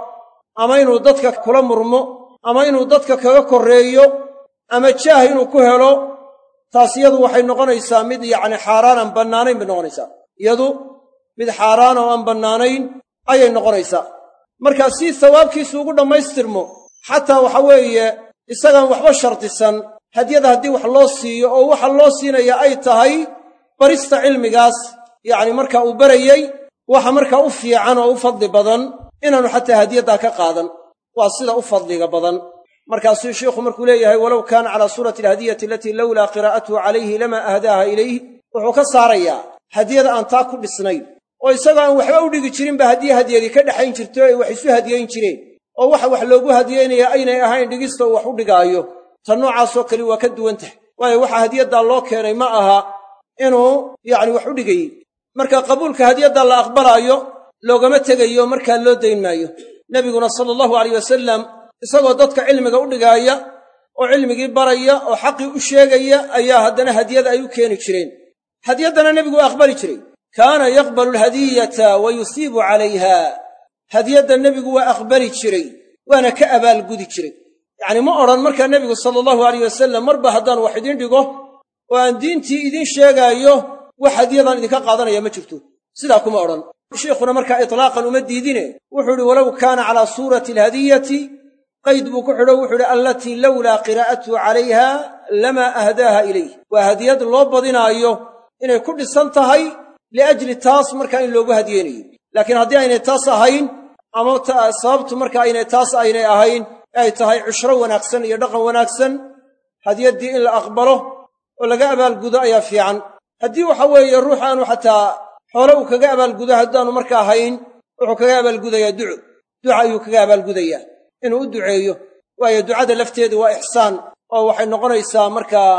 ama inuu dadka kula murmo ama inuu dadka kaga korreeyo ama jaah inuu ku helo taas iyadu waxay noqonaysaa mid yacni xaaraan aan bannaanayn bay noqonaysaa. Iyadu mid xaaraan oo aan bannaanayn ayay noqonaysaa. Markaa si sawaabkiisu ugu dhammaystirmo xataa waxa weeye isagaan waxba shardisan hadyada haddii wax loo siiyo oo waxa loo siinaya ay tahay barista cilmigaas yacni markaa uu barayey waxa markaa u fiican oo u fadli badan inaanu xataa hadiyaddaa ka qaadan. Waa sida u fadliga badan. Markaasuu sheikhu markuu leeyahay walow kaana calaa suurati alhadiyati alatii lowlaa qiraa'atuhu calayhi lamaa ahdaaha ilayh wuxuu ka saarayaa hadiyada aan taa ku dhisnayn oo isagoo aan waxba u dhigi jirinba haddii hadiyadii ka dhexayn jirto ay wax isu hadiyayn jireen oo waxa wax loogu hadiyaynaya aynay ahayn dhigista uu wax u dhigaayo ta noocaasoo kale waa ka duwan tahay waayo waxa hadiyaddaa loo keenay ma aha inuu yacni wax u dhigayey marka qabuulka hadiyaddaa la aqbalaayo loogama tegayo markaa loo dayn maayo. Nebiguna sala allahu alayh wasalam isagoo dadka cilmiga u dhigaaya oo cilmigii baraya oo xaqii u sheegaya ayaa haddana hadiyada ay u keeni jireen. Hadyaddana nebigu waa aqbali jiray. Kaana yaqbalu alhadiyata wa yusiibu calayha. Hadiyadda nebigu waa aqbali jiray waana ka abaalgudi jiray yacni ma odhan markaa nebigu sala allahu alayh wasalam marba haddaan wax idiin dhigo oo aan diintii idiin sheegaayo wax hadiyadaan idinka qaadanaya ma jirto. Sidaa kuma odhan. Sheikhuna markaa itlaaqan uma diidine. Wuxuu idhi walow kaana calaa suurati alhadiyati qayd buu ku xidho wuxuu idhi allatii lowlaa qiraa'atuhu calayha lamaa ahdaaha ilayh. Waa hadiyad loo badinaayo inay ku dhisan tahay liajli taas markaa in loogu hadiyeynayo laakiin haddii aynay taas ahayn ama sababtu marka aynay taas aynay ahayn ay tahay cushro wanaagsan iyo dhaqan wanaagsan hadiyaddii in la aqbalo oo laga abaalgudo ayaa fiican. Haddii waxa weeye ruux aanu xataa xoole uu kaga abaalgudo haddaanu markaa hayn wuxuu kaga abaalgudayaa duco duca ayuu kaga abaalgudayaa inuu u duceeyo. Waayo ducada lafteedu waa ixsaan oo waxay noqonaysaa markaa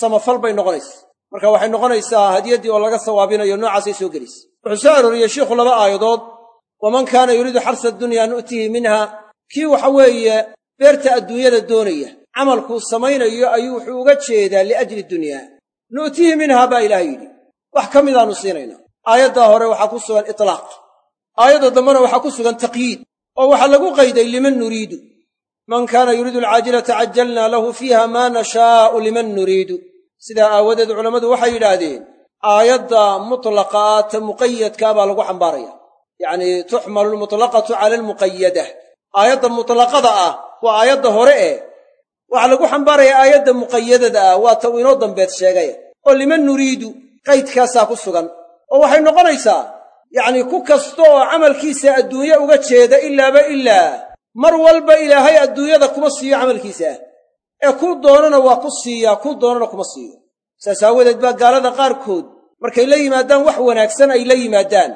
samafal bay noqonaysaa. Marka waxay noqonaysaa hadiyaddii oo laga sawaabinayo noocaasay soo gelaysa wuxuu soo arooriyey sheikhu laba aayadood. Waman kaana yuriidu xarsa addunya nu'tihi minha kii waxa weeye beerta adduunyada doonaya camalkuu samaynayo ayuu wuxuu uga jeedaa liajli dunyaa nu'tihi minha baa ilaah yidhi. Wax ka midaannu siinaynaa. Aayaddaa hore waxaa ku sugan itlaaq. Aayadda dambena waxaa ku sugan taqyiid oo waxaa lagu qayday liman nuriidu. Man kaana yuriidu alcaajilata cajalnaa lahu fiiha maa nashaa'u liman nuriidu. Sidaa aawadeed culammadu waxay yidhaahdeen aayadda mutlaqa ah ta muqayadkaa baa lagu xambaaraya. Yacnii tuxmalu almutlaqatu cala almuqayadah aayadda mutlaqada ah waa aayadda hore eh waxaa lagu xambaarayaa aayadda muqayadada ah waa ta inoo dambeed sheegay oo liman nuriidu qaydkaasaa ku sugan oo waxay noqonaysaa yacnii ku kasta oo camalkiisa adduunye uga jeeda ilaaba ilaa mar walba ilaahay adduunyada kuma siiyo camalkiisa ee kuu doonana waa ku siiyaa kuu doonana kuma siiyo. Saas aawadeed baa gaalada qaarkood markay la yimaadaan wax wanaagsan ay la yimaadaan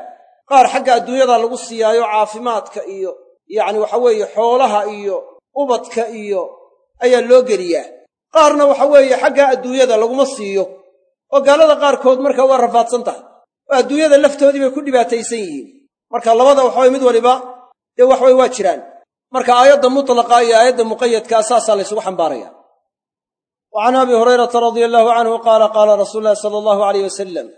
qaar xagga adduunyada lagu siiyaayo caafimaadka iyo yacni waxa weeye xoolaha iyo ubadka iyo ayaa loo geliyaa. Qaarna waxa weeye xagga adduunyada laguma siiyo. Oo gaalada qaarkood marka waa rafaadsan tahay. Oo adduunyada laftoodii bay ku dhibaataysan yihiin. Marka labada waxaway mid waliba dee waxway waa jiraan. Marka aayadda mutlaqa iyo aayadda muqayadkaa saasaa laysugu xambaaraya. Wa can abi hurayrata radia allahu canhu qaala qaala rasuulu llahi sala allahu alayh wasalam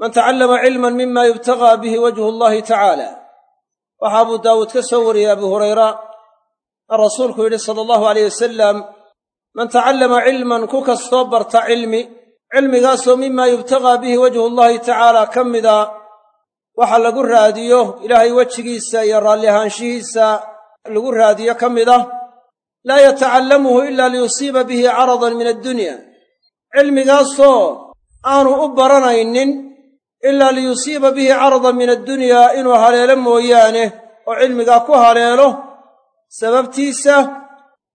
man tacallama cilman mima yubtagaa bihi wajhu allahi tacaala waxaa abuu daawuud ka soo wariyey abu hurayra rasuulku yidhi sala allahu alayh wasalam man tacallama cilman ku kastoo barta cilmi cilmigaasoo mima yubtagaa bihi wajhu allahi tacaala ka mida waxa lagu raadiyo ilaahay wejigiisa iyo raalli ahaanshihiisa lagu raadiyo ka mid ah laa yatacallamuhu ila liyusiiba bihi caradan min addunya. Cilmigaasoo aanu u baranaynin ilaa liyusiiba bihi caradan min addunyaa inuu haleelo mooyaane oo cilmigaa ku haleelo. Sababtiisa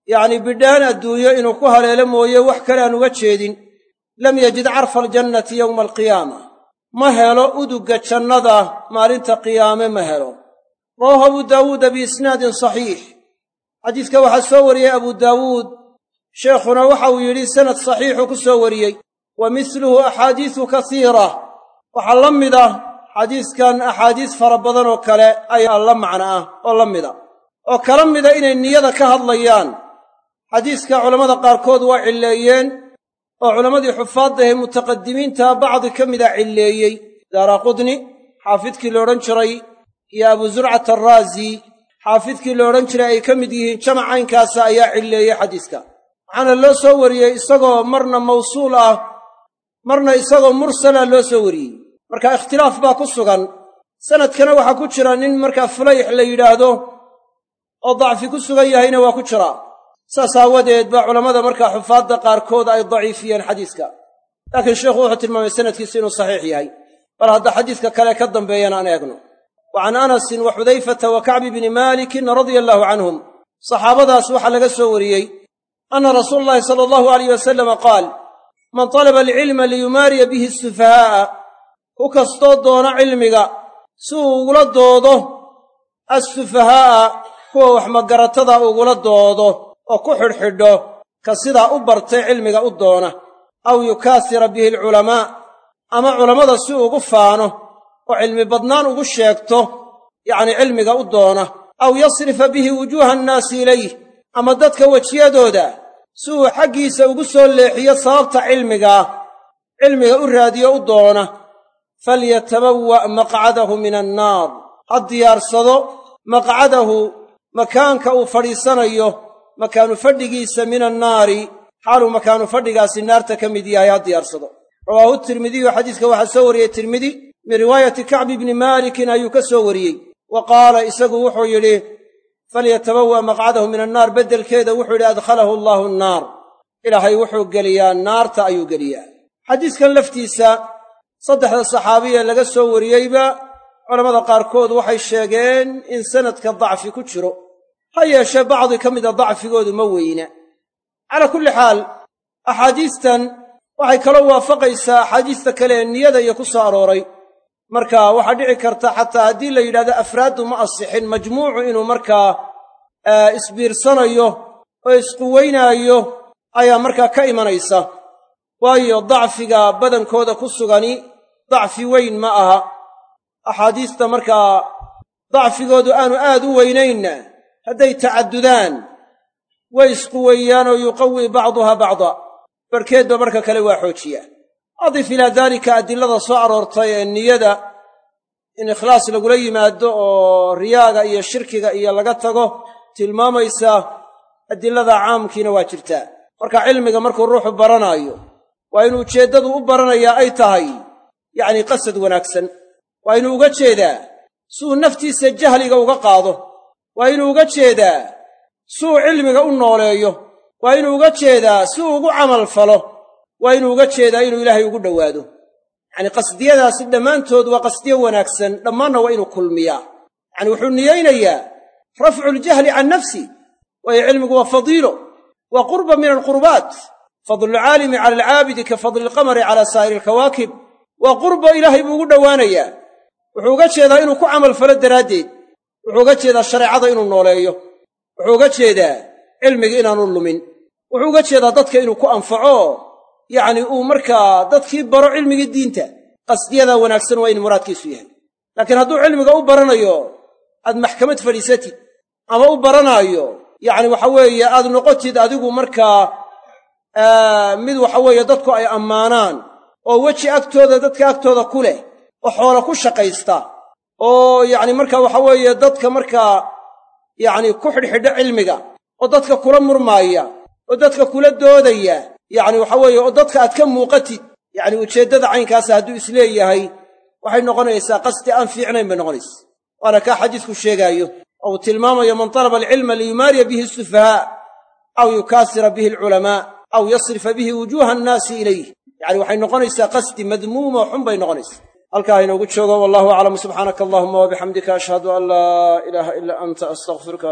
yacnii bidhaan adduunyo inuu ku haleelo mooye wax kale aan uga jeedin. Lam yajid carfa aljannati yowma alqiyaama. Ma helo udugga jannada maalinta qiyaame ma helo. Rawaahu abuu daawuuda biisnaadin saxiix. Xadiiska waxaa soo wariyey abuu daawuud. Sheekhuna waxa uu yidhi sanad saxiixuu ku soo wariyey. Wa misluhu axaadiisu kasiira waxaa la mid ah xadiiskan axaadiis fara badan oo kale ayaa la macno ah oo la mida. Oo kala mida inay niyada ka hadlayaan. Xadiiska culammada qaarkood waa cilleeyeen oo culammadii xufaaddahe mutaqadimiinta bacdi ka mida cilleeyey. Daara qudni xaafidkii la odhan jiray iyo abuu zurcat arraazi xaafidkii la odhan jiray ay ka mid yihiin jamac caynkaasa ayaa cilleeyey xadiiska. Waxaana loo soo wariyey isagoo marna mawsuul ah marna isagoo mursala loo soo wariyey marka ikhtilaaf baa ku sugan. Sanadkana waxaa ku jira nin markaa fulayx la yidhaahdo oo dacfi ku sugan yahayna waa ku jiraa saas aawadeed baa culammada markaa xufaadda qaarkood ay daciifiyeen xadiiska. Laakiin sheikhu wuxuu tilmaamay sanadkiisu inuu saxiix yahay. Bal hadda xadiiska kale ka dambeeyana aan eegno. Wa can anasin wa xudayfata wa kacbi bni maalikin radia allaahu canhum. Saxaabadaas waxaa laga soo wariyey anna rasuula allahi sala allahu alayh wasalama qaal man talaba alcilma liyumaariya bihi sufahaa'a ku kastoo doona cilmiga si uu ugula doodo assufahaa'a kuwa wax magaratada ugula doodo oo ku xidhxidho ka sidaa u bartay cilmiga u doona aw yukaasira bihi alculamaa ama culammada si ugu faano oo cilmi badnaan ugu sheegto yacnii cilmiga u doona aw yasrifa bihi wujuuha annaasi ilayh ama dadka wejiyadooda si uu xaggiisa ugu soo leexiyo sababta cilmigaa cilmiga u raadiyo u doona falyatabawa' maqcadahu min annaar ha diyaarsado maqcadahu makaanka uu fadhiisanayo makaanu fadhigiisa min annaari xaaluu makaanu fadhigaasi naarta ka mid yahay ha diyaarsado. Rawaahu tirmidiyu xadiiska waxaa soo wariyey tirmidi min riwaayati kacbi bni maalikin ayuu ka soo wariyey. Wa qaala isagu wuxuu yidhi falyatabawa' maqcadahu min annaar. Beddelkeeda wuxuu yidhi adkhalahu allaahu annaar. Ilaahay wuxuu geliyaa naarta ayuu geliyaa. Xadiiskan laftiisa saddexda saxaabiye laga soo wariyeyba culammada qaarkood waxay sheegeen in sanadka dacfi ku jiro. Ha yeeshee bacdi ka mida dacfigoodu ma weyna. Calaa kulli xaal axaadiistan waxay kaloo waafaqaysaa axaadiista kale ee niyada iyo ku soo arooray. Marka waxaa dhici karta xataa haddii la yidhahdo afraaddu ma asixin majmuucu inuu markaa isbiirsanayo oo isquweynaayo ayaa markaa ka imanaysa. Waayo dacfiga badankooda ku sugani dacfi weyn ma aha. Axaadiista markaa dacfigoodu aanu aad u weynaynna hadday tacaddudaan way isquweeyaan oo yuqawi bacduha bacda. Barhkeedba barhka kale waa xoojiyaa adif ilaa daalika adilada soo aroortay ee niyada in ikhlaas lagula yimaado oo riyaaga iyo shirkiga iyo laga tago tilmaamaysa adilada caamkiina waa jirtaa. Marka cilmiga markuu ruuxu baranaayo waa inuu ujeeddadu u baranayaa ay tahay yacnii qasad wanaagsan. Waa inuu uga jeedaa siuu naftiisa jahliga uga qaado. Waa inuu uga jeedaa siuu cilmiga u nooleeyo. Waa inuu uga jeedaa si uu ugu camal falo. Waa inuu uga jeedaa inuu ilaahay ugu dhowaado. Yacnii qasdiyadaasi dhammaantood waa qasdiyo wanaagsan. Dhammaanna waa inuu kulmiyaa. Yacni wuxuu niyaynayaa rafcuuljahli can nafsi. Waayo cilmigu waa fadiilo. Waa qurba min alqurbaat. Fadlulcaalimi cala alcaabidi ka fadli alqamari cala saa'iri alkawaakib waa qurbo ilaahay buu ugu dhowaanayaa. Wuxuu uga jeedaa inuu ku camal falo daraaddeed. Wuxuu uga jeedaa shareecada inuu nooleeyo. Wuxuu uga jeedaa cilmiga inaanu lumin. Wuxuu uga jeedaa dadka inuu ku anfaco. Yacni uu markaa dadkii baro cilmigii diinta. Qasdiyadaa wanaagsan waa in muraadkiisu yahay. Laakiin hadduu cilmiga u baranayo aad maxkamad fadhiisatid ama u baranaayo yacni waxa weeye aad noqotid adigu markaa mid waxa weeye dadku ay ammaanaan oo weji agtooda dadka agtooda ku leh oo xoola ku shaqaysta oo yacni marka waxa weeye dadka markaa yacni ku xidhxidha cilmiga oo dadka kula murmaaya oo dadka kula doodaya yacni waxa weeye oo dadka aad ka muuqatid yacni ujeeddada caynkaasa hadduu is leeyahay waxay noqonaysaa qasdi aan fiicnayn bay noqonaysa. Waana kaa xadiisku sheegaayo oo uu tilmaamayo man talaba alcilma liyumaariya bihi asufahaa aw yukaasira bihi alculamaa aw yasrifa bihi wujuuha annaasi ilayh yacni waxay noqonaysaa qasdi madmuuma xun bay noqonaysaa. Halkaa inoogu joogo wallahu aclam subxaanaka allahuma wabixamdika ashhadu an laa ilaaha ilaa anta astaqfiruka